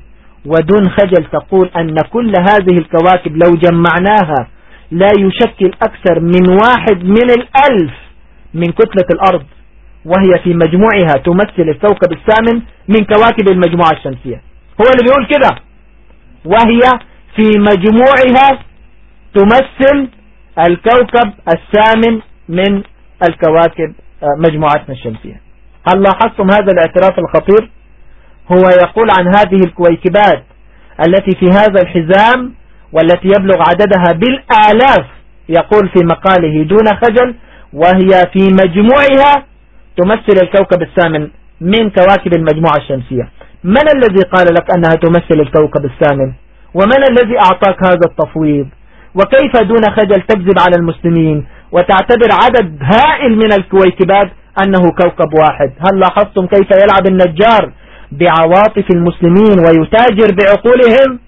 ودون خجل تقول أن كل هذه الكواكب لو جمعناها لا يشكل أكثر من واحد من الألف من كتلة الأرض. وهي في مجموعها تمثل الكوكب الثامن من كواكب المجموعة الشمسية. هو اللي بيقول كده. وهي في مجموعها تمثل الكوكب الثامن من الكواكب آه، مجموعتنا الشمسية. هل لاحظتم هذا الاعتراف الخطير؟ هو يقول عن هذه الكويكبات التي في هذا الحزام والتي يبلغ عددها بالآلاف يقول في مقاله دون خجل وهي في مجموعها تمثل الكوكب الثامن من كواكب المجموعة الشمسية. من الذي قال لك أنها تمثل الكوكب الثامن؟ ومن الذي أعطاك هذا التفويض؟ وكيف دون خجل تكذب على المسلمين وتعتبر عدد هائل من الكويكبات أنه كوكب واحد؟ هل لاحظتم كيف يلعب النجار بعواطف المسلمين ويتاجر بعقولهم؟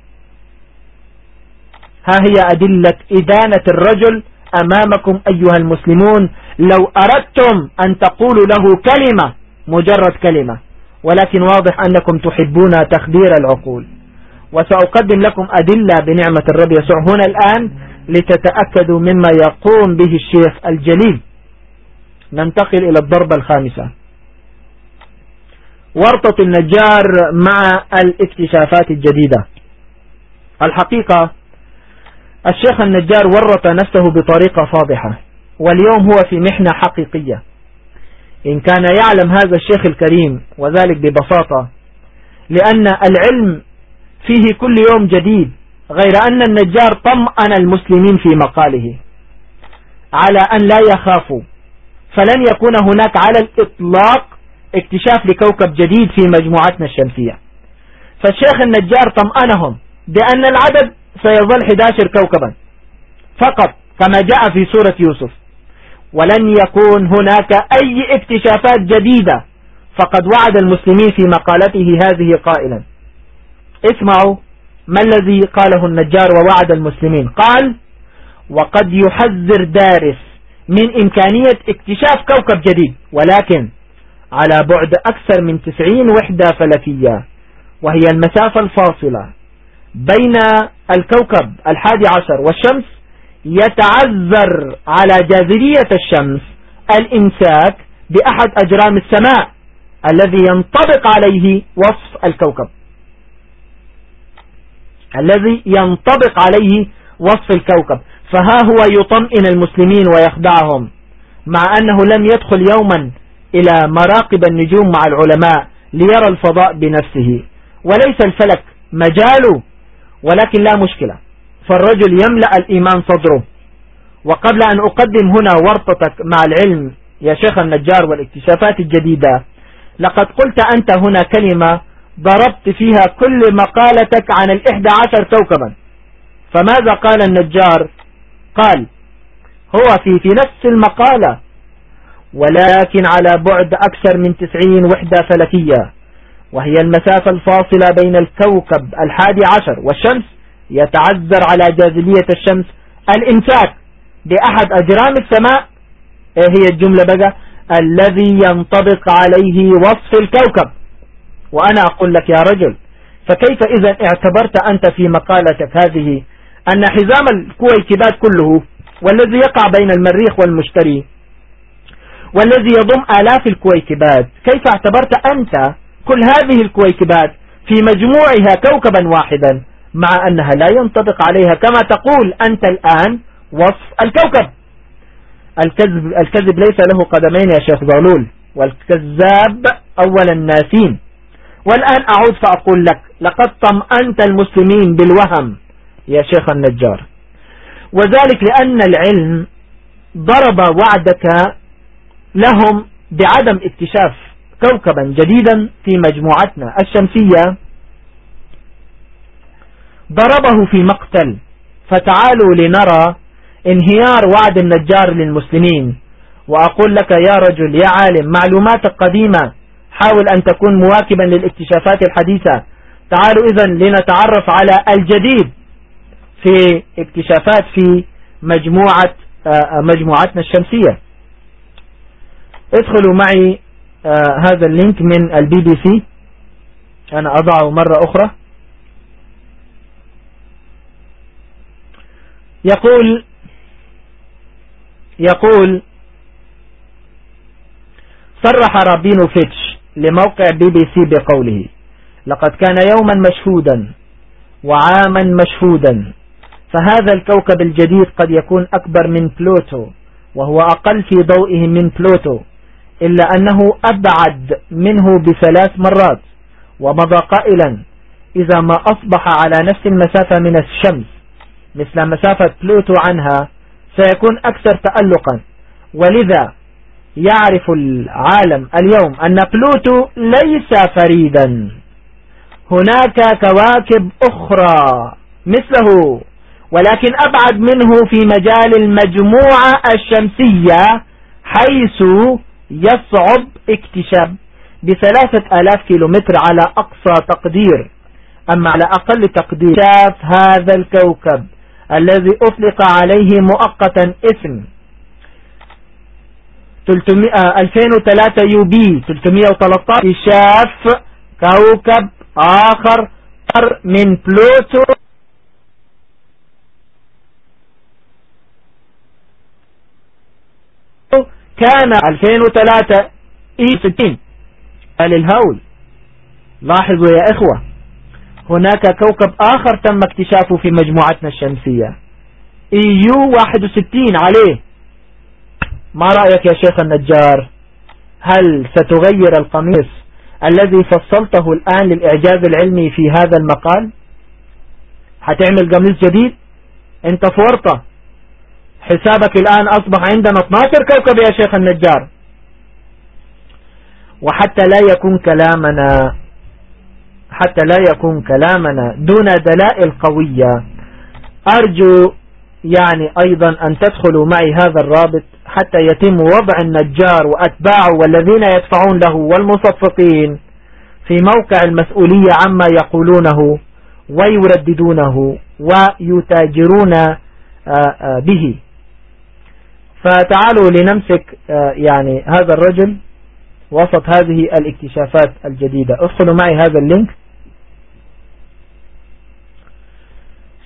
ها هي أدلة إدانة الرجل أمامكم أيها المسلمون. لو أردتم أن تقولوا له كلمة مجرد كلمة. ولكن واضح أنكم تحبون تخدير العقول. وسأقدم لكم أدلة بنعمة الرب يسوع هنا الآن لتتأكدوا مما يقوم به الشيخ الجليل. ننتقل إلى الضربة الخامسة. ورطة النجار مع الاكتشافات الجديدة. الحقيقة الشيخ النجار ورط نفسه بطريقة فاضحة. واليوم هو في محنة حقيقية. إن كان يعلم هذا الشيخ الكريم وذلك ببساطة لأن العلم فيه كل يوم جديد غير أن النجار طمأن المسلمين في مقاله على أن لا يخافوا. فلن يكون هناك على الإطلاق اكتشاف لكوكب جديد في مجموعتنا الشمسية. فالشيخ النجار طمأنهم بأن العدد سيظل 11 كوكبا. فقط كما جاء في سورة يوسف. ولن يكون هناك أي اكتشافات جديدة. فقد وعد المسلمين في مقالته هذه قائلا. اسمعوا ما الذي قاله النجار ووعد المسلمين. قال وقد يحذر دارس من إمكانية اكتشاف كوكب جديد ولكن على بعد أكثر من 90 وحدة فلكية وهي المسافة الفاصلة بين الكوكب الحادي عشر والشمس يتعذر على جاذبية الشمس الإمساك بأحد أجرام السماء الذي ينطبق عليه وصف الكوكب. الذي ينطبق عليه وصف الكوكب. فها هو يطمئن المسلمين ويخدعهم مع أنه لم يدخل يوما إلى مراقب النجوم مع العلماء ليرى الفضاء بنفسه. وليس الفلك مجاله ولكن لا مشكلة. فالرجل يملأ الإيمان صدره. وقبل أن أقدم هنا ورطتك مع العلم يا شيخ النجار والاكتشافات الجديدة لقد قلت أنت هنا كلمة ضربت فيها كل مقالتك عن الإحدى عشر كوكبا. فماذا قال النجار؟ قال هو في في نفس المقالة ولكن على بعد أكثر من تسعين وحدة فلكية وهي المسافة الفاصلة بين الكوكب الحادي عشر والشمس يتعذر على جاذبية الشمس. الإمساك بأحد أجرام السماء إيه هي الجملة بقى؟ الذي ينطبق عليه وصف الكوكب. وأنا أقول لك يا رجل فكيف إذا اعتبرت أنت في مقالتك هذه أن حزام الكويكبات كله والذي يقع بين المريخ والمشتري والذي يضم آلاف الكويكبات كيف اعتبرت أنت كل هذه الكويكبات في مجموعها كوكبا واحدا؟ مع أنها لا ينطبق عليها كما تقول أنت الآن وصف الكوكب. الكذب, الكذب ليس له قدمين يا شيخ ضغلول والكذاب أول الناسين. والآن أعود فأقول لك لقد طمأنت المسلمين بالوهم يا شيخ النجار. وذلك لأن العلم ضرب وعدك لهم بعدم اكتشاف كوكبا جديدا في مجموعتنا الشمسية. ضربه في مقتل. فتعالوا لنرى انهيار وعد النجار للمسلمين. وأقول لك يا رجل يا عالم معلوماتك قديمة. حاول أن تكون مواكبا للاكتشافات الحديثة. تعالوا إذا لنتعرف على الجديد في اكتشافات في مجموعة آه، مجموعتنا الشمسية. ادخلوا معي آه، هذا ال link من البي بي سي. أنا أضعه مرة أخرى. يقول يقول صرح رابينو فيتش لموقع بي بي سي بقوله لقد كان يوما مشهودا وعاما مشهودا فهذا الكوكب الجديد قد يكون أكبر من بلوتو وهو أقل في ضوئه من بلوتو إلا أنه أبعد منه بثلاث مرات ومضى قائلا إذا ما أصبح على نفس المسافة من الشمس مثل مسافة بلوتو عنها سيكون أكثر تألقا. ولذا يعرف العالم اليوم أن بلوتو ليس فريدا. هناك كواكب أخرى مثله ولكن أبعد منه في مجال المجموعة الشمسية حيث يصعب اكتشاف بثلاثة آلاف كيلومتر على أقصى تقدير. أما على أقل تقدير شاف هذا الكوكب. الذي أطلق عليه مؤقتا اسم. 2003 U B 313 شاف كوكب آخر من بلوتو. كان 2003 E 60 للهول لاحظوا يا إخوة. هناك كوكب آخر تم اكتشافه في مجموعتنا الشمسية. ايو 61 عليه. ما رأيك يا شيخ النجار؟ هل ستغير القميص الذي فصلته الآن للإعجاز العلمي في هذا المقال؟ هتعمل قميص جديد؟ أنت فورطة حسابك الآن أصبح عندنا 12 كوكب يا شيخ النجار. وحتى لا يكون كلامنا حتى لا يكون كلامنا دون دلائل قوية. أرجو يعني أيضا أن تدخلوا معي هذا الرابط حتى يتم وضع النجار وأتباعه والذين يدفعون له والمصفقين في موقع المسؤولية عما يقولونه ويرددونه ويتاجرون آه، آه، به. فتعالوا لنمسك آه، يعني هذا الرجل وسط هذه الاكتشافات الجديدة. ادخلوا معي هذا ال link.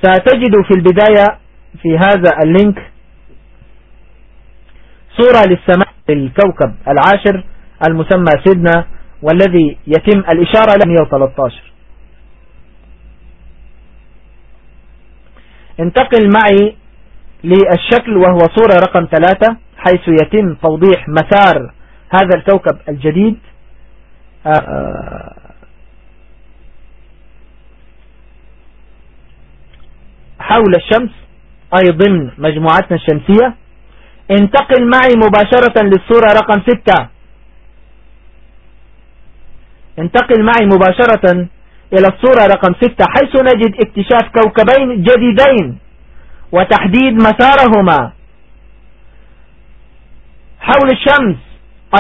ستجد في البداية في هذا ال link صورة للسماء الكوكب العاشر المسمى سيدنا والذي يتم الإشارة ل 113 انتقل معي للشكل وهو صورة رقم ثلاثة حيث يتم توضيح مسار هذا الكوكب الجديد آه، آه، حول الشمس أي ضمن مجموعتنا الشمسية. انتقل معي مباشرة للصورة رقم ستة. انتقل معي مباشرة إلى الصورة رقم ستة. حيث نجد اكتشاف كوكبين جديدين وتحديد مسارهما. حول الشمس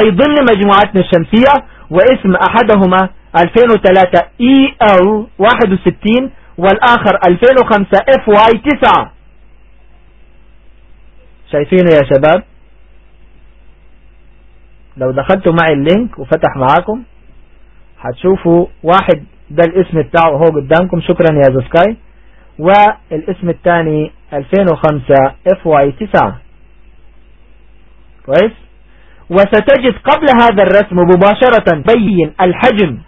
أي ضمن مجموعتنا الشمسية واسم أحدهما 2003 EL 61 والآخر 2005 FY 9 شايفينه يا شباب؟ لو دخلتوا معي ال link وفتح معاكم هتشوفوا واحد ده الاسم بتاعه هو قدامكم. شكرا يا زسكاي والاسم الثاني 2005 FY 9 كويس؟ وستجد قبل هذا الرسم مباشرة بين الحجم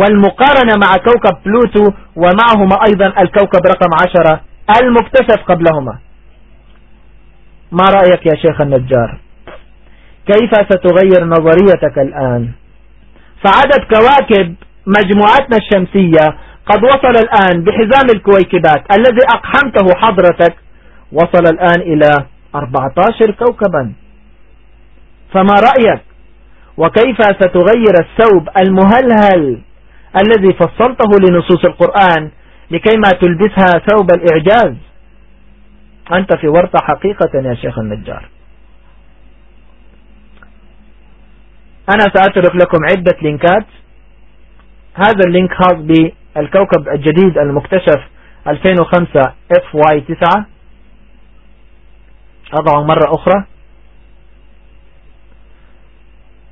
والمقارنة مع كوكب بلوتو ومعهما أيضا الكوكب رقم عشرة المكتشف قبلهما. ما رأيك يا شيخ النجار؟ كيف ستغير نظريتك الآن؟ فعدد كواكب مجموعتنا الشمسية قد وصل الآن بحزام الكويكبات الذي أقحمته حضرتك وصل الآن إلى 14 كوكبا. فما رأيك؟ وكيف ستغير الثوب المهلهل الذي فصلته لنصوص القرآن لكي ما تلبسها ثوب الإعجاز. أنت في ورطة حقيقة يا شيخ النجار. أنا سأترك لكم عدة لينكات. هذا اللينك خاص بالكوكب الجديد المكتشف 2005 FY9 أضعه مرة أخرى.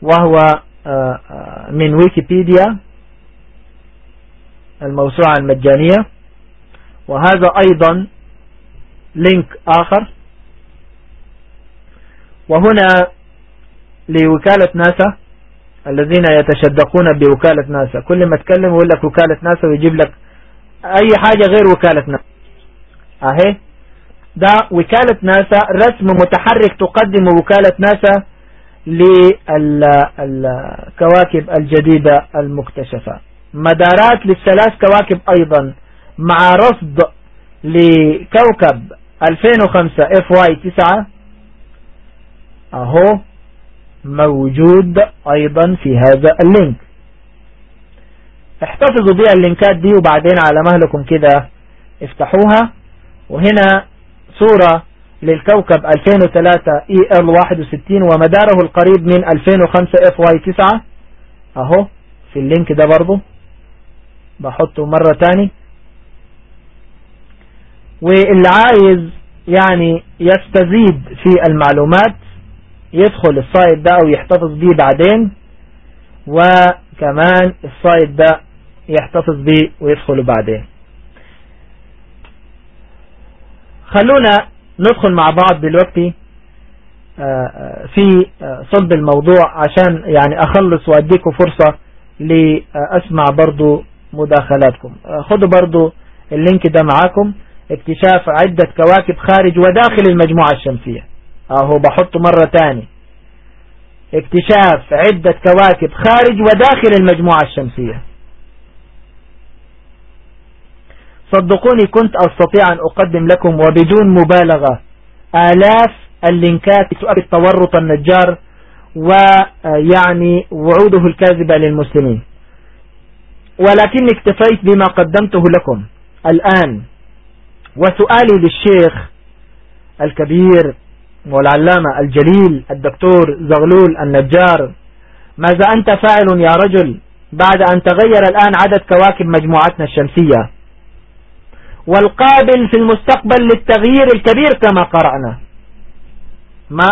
وهو آه، آه، من ويكيبيديا. الموسوعة المجانية. وهذا أيضا لينك آخر. وهنا لوكالة ناسا الذين يتشدقون بوكالة ناسا. كل ما تكلم يقول لك وكالة ناسا ويجيب لك أي حاجة غير وكالة ناسا. أهي. ده وكالة ناسا رسم متحرك تقدم وكالة ناسا للكواكب الجديدة المكتشفة. مدارات للثلاث كواكب أيضا مع رصد لكوكب 2005 FY 9 أهو موجود أيضا في هذا اللينك. احتفظوا بها اللينكات دي وبعدين على مهلكم كده افتحوها. وهنا صورة للكوكب 2003 EL 61 ومداره القريب من 2005 FY 9 أهو في ال link ده برضو. بحطه مرة تاني. واللي عايز يعني يستزيد في المعلومات يدخل ال site ده أو يحتفظ بيه بعدين وكمان ال site ده يحتفظ بيه ويدخل بعدين. خلونا ندخل مع بعض دلوقتي آه، آه، في آه، صلب الموضوع عشان يعني أخلص وأديكم فرصة لأسمع برضو مداخلاتكم. خدوا برضو اللينك ده معاكم. اكتشاف عدة كواكب خارج وداخل المجموعة الشمسية. اهو بحطه مرة تاني. اكتشاف عدة كواكب خارج وداخل المجموعة الشمسية. صدقوني كنت أستطيع أن أقدم لكم وبدون مبالغة آلاف اللينكات تؤكد تورط النجار ويعني وعوده الكاذبة للمسلمين. ولكني اكتفيت بما قدمته لكم. الآن وسؤالي للشيخ الكبير والعلامة الجليل الدكتور زغلول النجار ماذا أنت فاعل يا رجل بعد أن تغير الآن عدد كواكب مجموعتنا الشمسية؟ والقابل في المستقبل للتغيير الكبير كما قرأنا.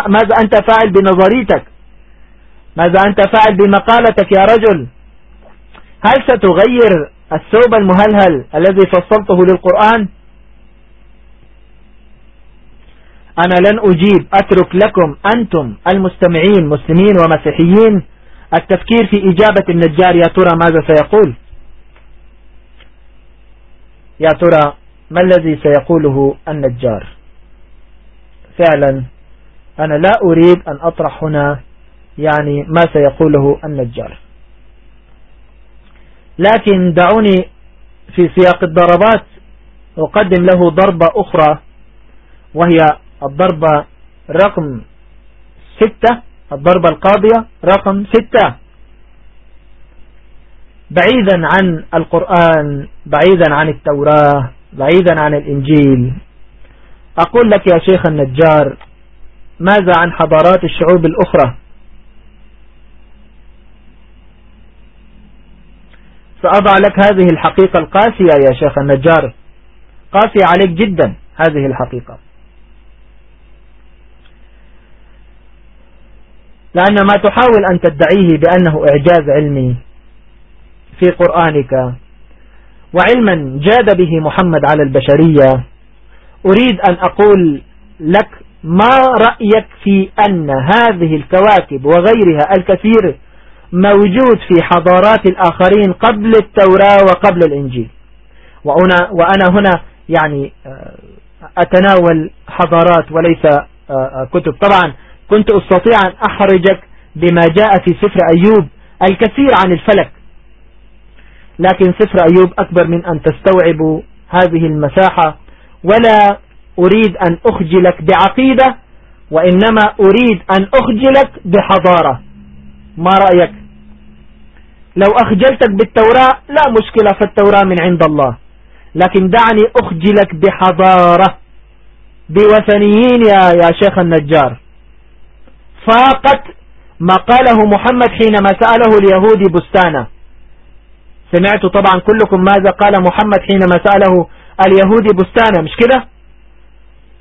ماذا أنت فاعل بنظريتك؟ ماذا أنت فاعل بمقالتك يا رجل؟ هل ستغير الثوب المهلهل الذي فصلته للقرآن؟ أنا لن أجيب. أترك لكم أنتم المستمعين مسلمين ومسيحيين. التفكير في إجابة النجار يا ترى ماذا سيقول؟ يا ترى ما الذي سيقوله النجار؟ فعلا أنا لا أريد أن أطرح هنا يعني ما سيقوله النجار. لكن دعوني في سياق الضربات أقدم له ضربة أخرى وهي الضربة رقم ستة الضربة القاضية رقم ستة. بعيدا عن القرآن بعيدا عن التوراة بعيدا عن الإنجيل. أقول لك يا شيخ النجار ماذا عن حضارات الشعوب الأخرى؟ سأضع لك هذه الحقيقة القاسية يا شيخ النجار. قاسية عليك جدا هذه الحقيقة. لأن ما تحاول أن تدعيه بأنه إعجاز علمي في قرآنك وعلما جاد به محمد على البشرية أريد أن أقول لك ما رأيك في أن هذه الكواكب وغيرها الكثير موجود في حضارات الآخرين قبل التوراة وقبل الإنجيل. وأنا, وأنا هنا يعني آه، أتناول حضارات وليس آه، آه، كتب. طبعا كنت أستطيع أن أحرجك بما جاء في سفر أيوب الكثير عن الفلك. لكن سفر أيوب أكبر من أن تستوعب هذه المساحة. ولا أريد أن أخجلك بعقيدة وإنما أريد أن أخجلك بحضارة. ما رأيك؟ لو أخجلتك بالتوراة لا مشكلة فالتوراة من عند الله. لكن دعني أخجلك بحضارة بوثنيين يا, يا شيخ النجار. فاقت ما قاله محمد حينما سأله اليهودي بستانة. سمعت طبعا كلكم ماذا قال محمد حينما سأله اليهودي بستانة. مش كده؟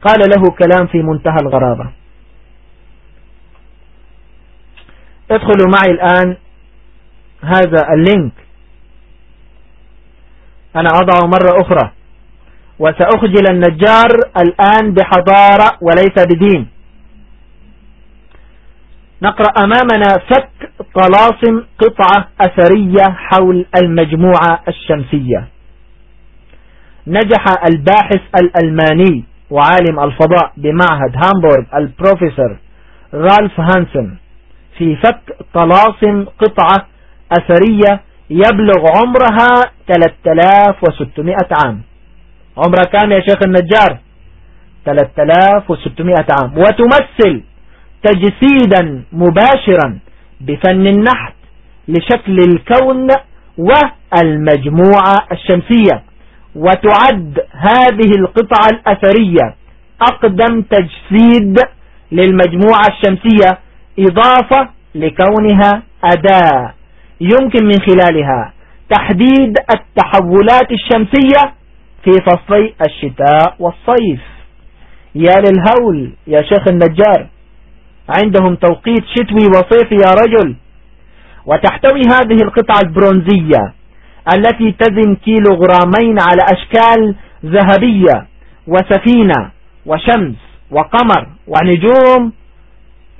قال له كلام في منتهى الغرابة. ادخلوا معي الآن هذا ال link. أنا أضعه مرة أخرى. وسأخجل النجار الآن بحضارة وليس بدين. نقرأ أمامنا فك طلاسم قطعة أثرية حول المجموعة الشمسية. نجح الباحث الألماني وعالم الفضاء بمعهد هامبورغ البروفيسور رالف هانسن في فك طلاسم قطعة أثرية يبلغ عمرها 3600 عام. عمرها كام يا شيخ النجار؟ 3600 عام. وتمثل تجسيدا مباشرا بفن النحت لشكل الكون والمجموعة الشمسية. وتعد هذه القطعة الأثرية أقدم تجسيد للمجموعة الشمسية إضافة لكونها أداة. يمكن من خلالها تحديد التحولات الشمسية في فصلي الشتاء والصيف. يا للهول يا شيخ النجار عندهم توقيت شتوي وصيفي يا رجل. وتحتوي هذه القطعة البرونزية التي تزن كيلو غرامين على أشكال ذهبية وسفينة وشمس وقمر ونجوم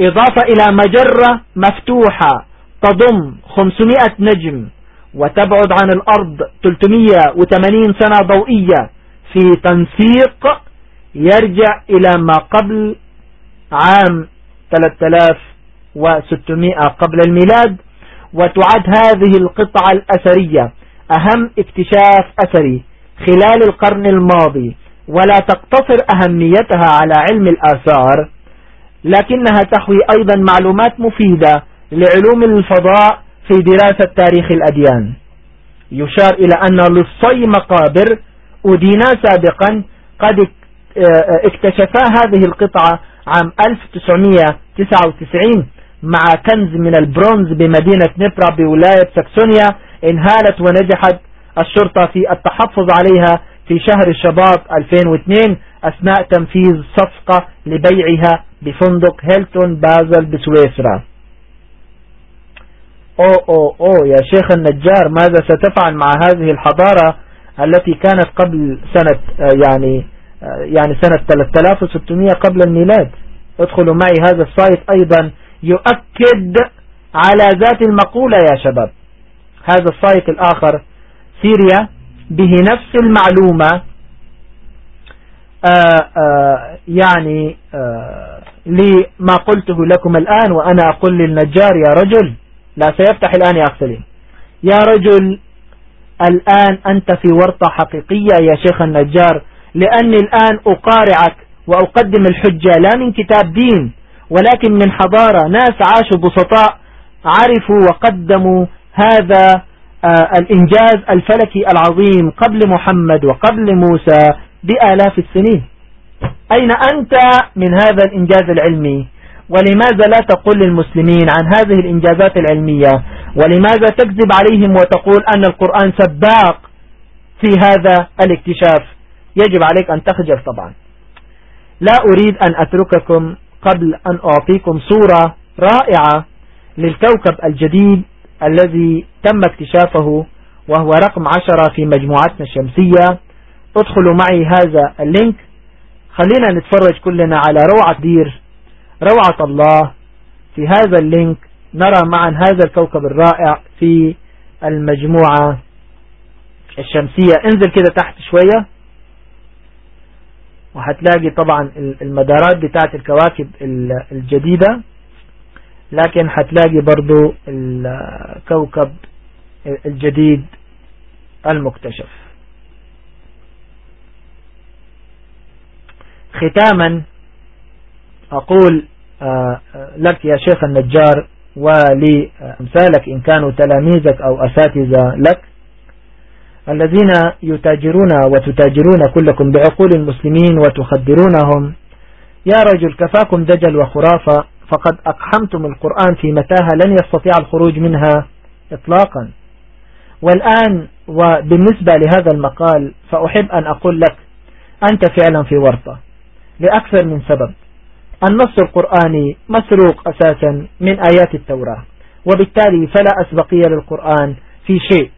إضافة إلى مجرة مفتوحة تضم 500 نجم وتبعد عن الأرض 380 سنة ضوئية في تنسيق يرجع إلى ما قبل عام 3600 قبل الميلاد وتعد هذه القطعة الأثرية أهم اكتشاف أثري خلال القرن الماضي ولا تقتصر أهميتها على علم الآثار لكنها تحوي أيضا معلومات مفيدة لعلوم الفضاء في دراسة تاريخ الأديان. يشار إلى أن للصي مقابر أدينا سابقا قد اكتشفا هذه القطعة عام 1999 مع كنز من البرونز بمدينة نبرا بولاية ساكسونيا انهالت ونجحت الشرطة في التحفظ عليها في شهر شباط 2002 أثناء تنفيذ صفقة لبيعها بفندق هيلتون بازل بسويسرا. أو أو أو يا شيخ النجار ماذا ستفعل مع هذه الحضارة التي كانت قبل سنة يعني يعني سنة 3600 قبل الميلاد؟ ادخلوا معي هذا ال site أيضا يؤكد على ذات المقولة يا شباب. هذا ال site الآخر سيريا به نفس المعلومة آآ آآ يعني آآ لما قلته لكم الآن وأنا أقول للنجار يا رجل لا سيفتح الآن يا أخسلين يا رجل الآن أنت في ورطة حقيقية يا شيخ النجار لأني الآن أقارعك وأقدم الحجة لا من كتاب دين ولكن من حضارة. ناس عاشوا بسطاء عرفوا وقدموا هذا آه، الإنجاز الفلكي العظيم قبل محمد وقبل موسى بآلاف السنين. أين أنت من هذا الإنجاز العلمي؟ ولماذا لا تقول للمسلمين عن هذه الإنجازات العلمية؟ ولماذا تكذب عليهم وتقول أن القرآن سباق في هذا الاكتشاف؟ يجب عليك أن تخجل طبعا. لا أريد أن أترككم قبل أن أعطيكم صورة رائعة للكوكب الجديد الذي تم اكتشافه وهو رقم عشرة في مجموعتنا الشمسية. ادخلوا معي هذا ال link. خلينا نتفرج كلنا على روعة دير. روعة الله. في هذا ال link نرى معا هذا الكوكب الرائع في المجموعة الشمسية. انزل كده تحت شوية وهتلاقي طبعا المدارات بتاعت الكواكب الجديدة. لكن هتلاقي برضو الكوكب الجديد المكتشف. ختاما أقول لك يا شيخ النجار ولأمثالك إن كانوا تلاميذك أو أساتذة لك الذين يتاجرون وتتاجرون كلكم بعقول المسلمين وتخدرونهم. يا رجل كفاكم دجل وخرافة فقد أقحمتم القرآن في متاهة لن يستطيع الخروج منها إطلاقا. والآن وبالنسبة لهذا المقال فأحب أن أقول لك أنت فعلا في ورطة لأكثر من سبب. النص القرآني مسروق أساسا من آيات التوراة وبالتالي فلا أسبقية للقرآن في شيء.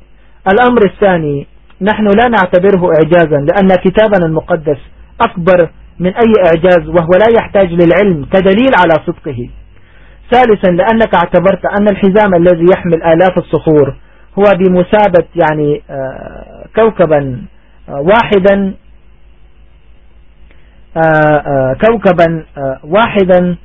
الأمر الثاني نحن لا نعتبره إعجازا لأن كتابنا المقدس أكبر من أي إعجاز وهو لا يحتاج للعلم كدليل على صدقه. ثالثا لأنك اعتبرت أن الحزام الذي يحمل آلاف الصخور هو بمثابة يعني آه، كوكبا آه، واحدا كوكبا واحدا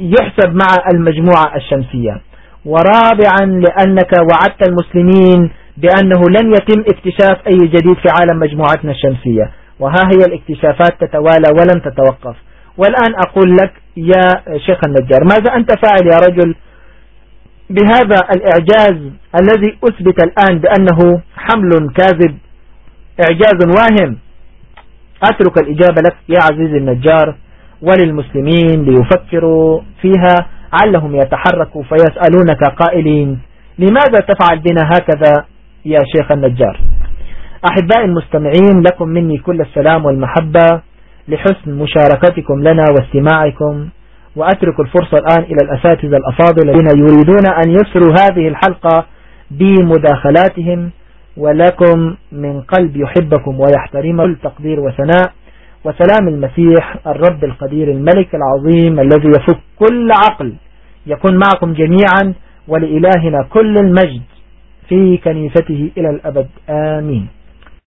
يحسب مع المجموعة الشمسية. ورابعا لأنك وعدت المسلمين بأنه لن يتم اكتشاف أي جديد في عالم مجموعتنا الشمسية. وها هي الاكتشافات تتوالى ولن تتوقف. والآن أقول لك يا شيخ النجار ماذا أنت فاعل يا رجل بهذا الإعجاز الذي أثبت الآن بأنه حمل كاذب إعجاز واهم؟ أترك الإجابة لك يا عزيزي النجار وللمسلمين ليفكروا فيها علهم يتحركوا فيسألونك قائلين لماذا تفعل بنا هكذا يا شيخ النجار؟ أحبائي المستمعين لكم مني كل السلام والمحبة لحسن مشاركتكم لنا واستماعكم وأترك الفرصة الآن إلى الأساتذة الأفاضل الذين يريدون أن يسروا هذه الحلقة بمداخلاتهم ولكم من قلب يحبكم ويحترم كل تقدير وثناء وسلام المسيح الرب القدير الملك العظيم الذي يفك كل عقل يكون معكم جميعا ولإلهنا كل المجد في كنيسته إلى الأبد. آمين.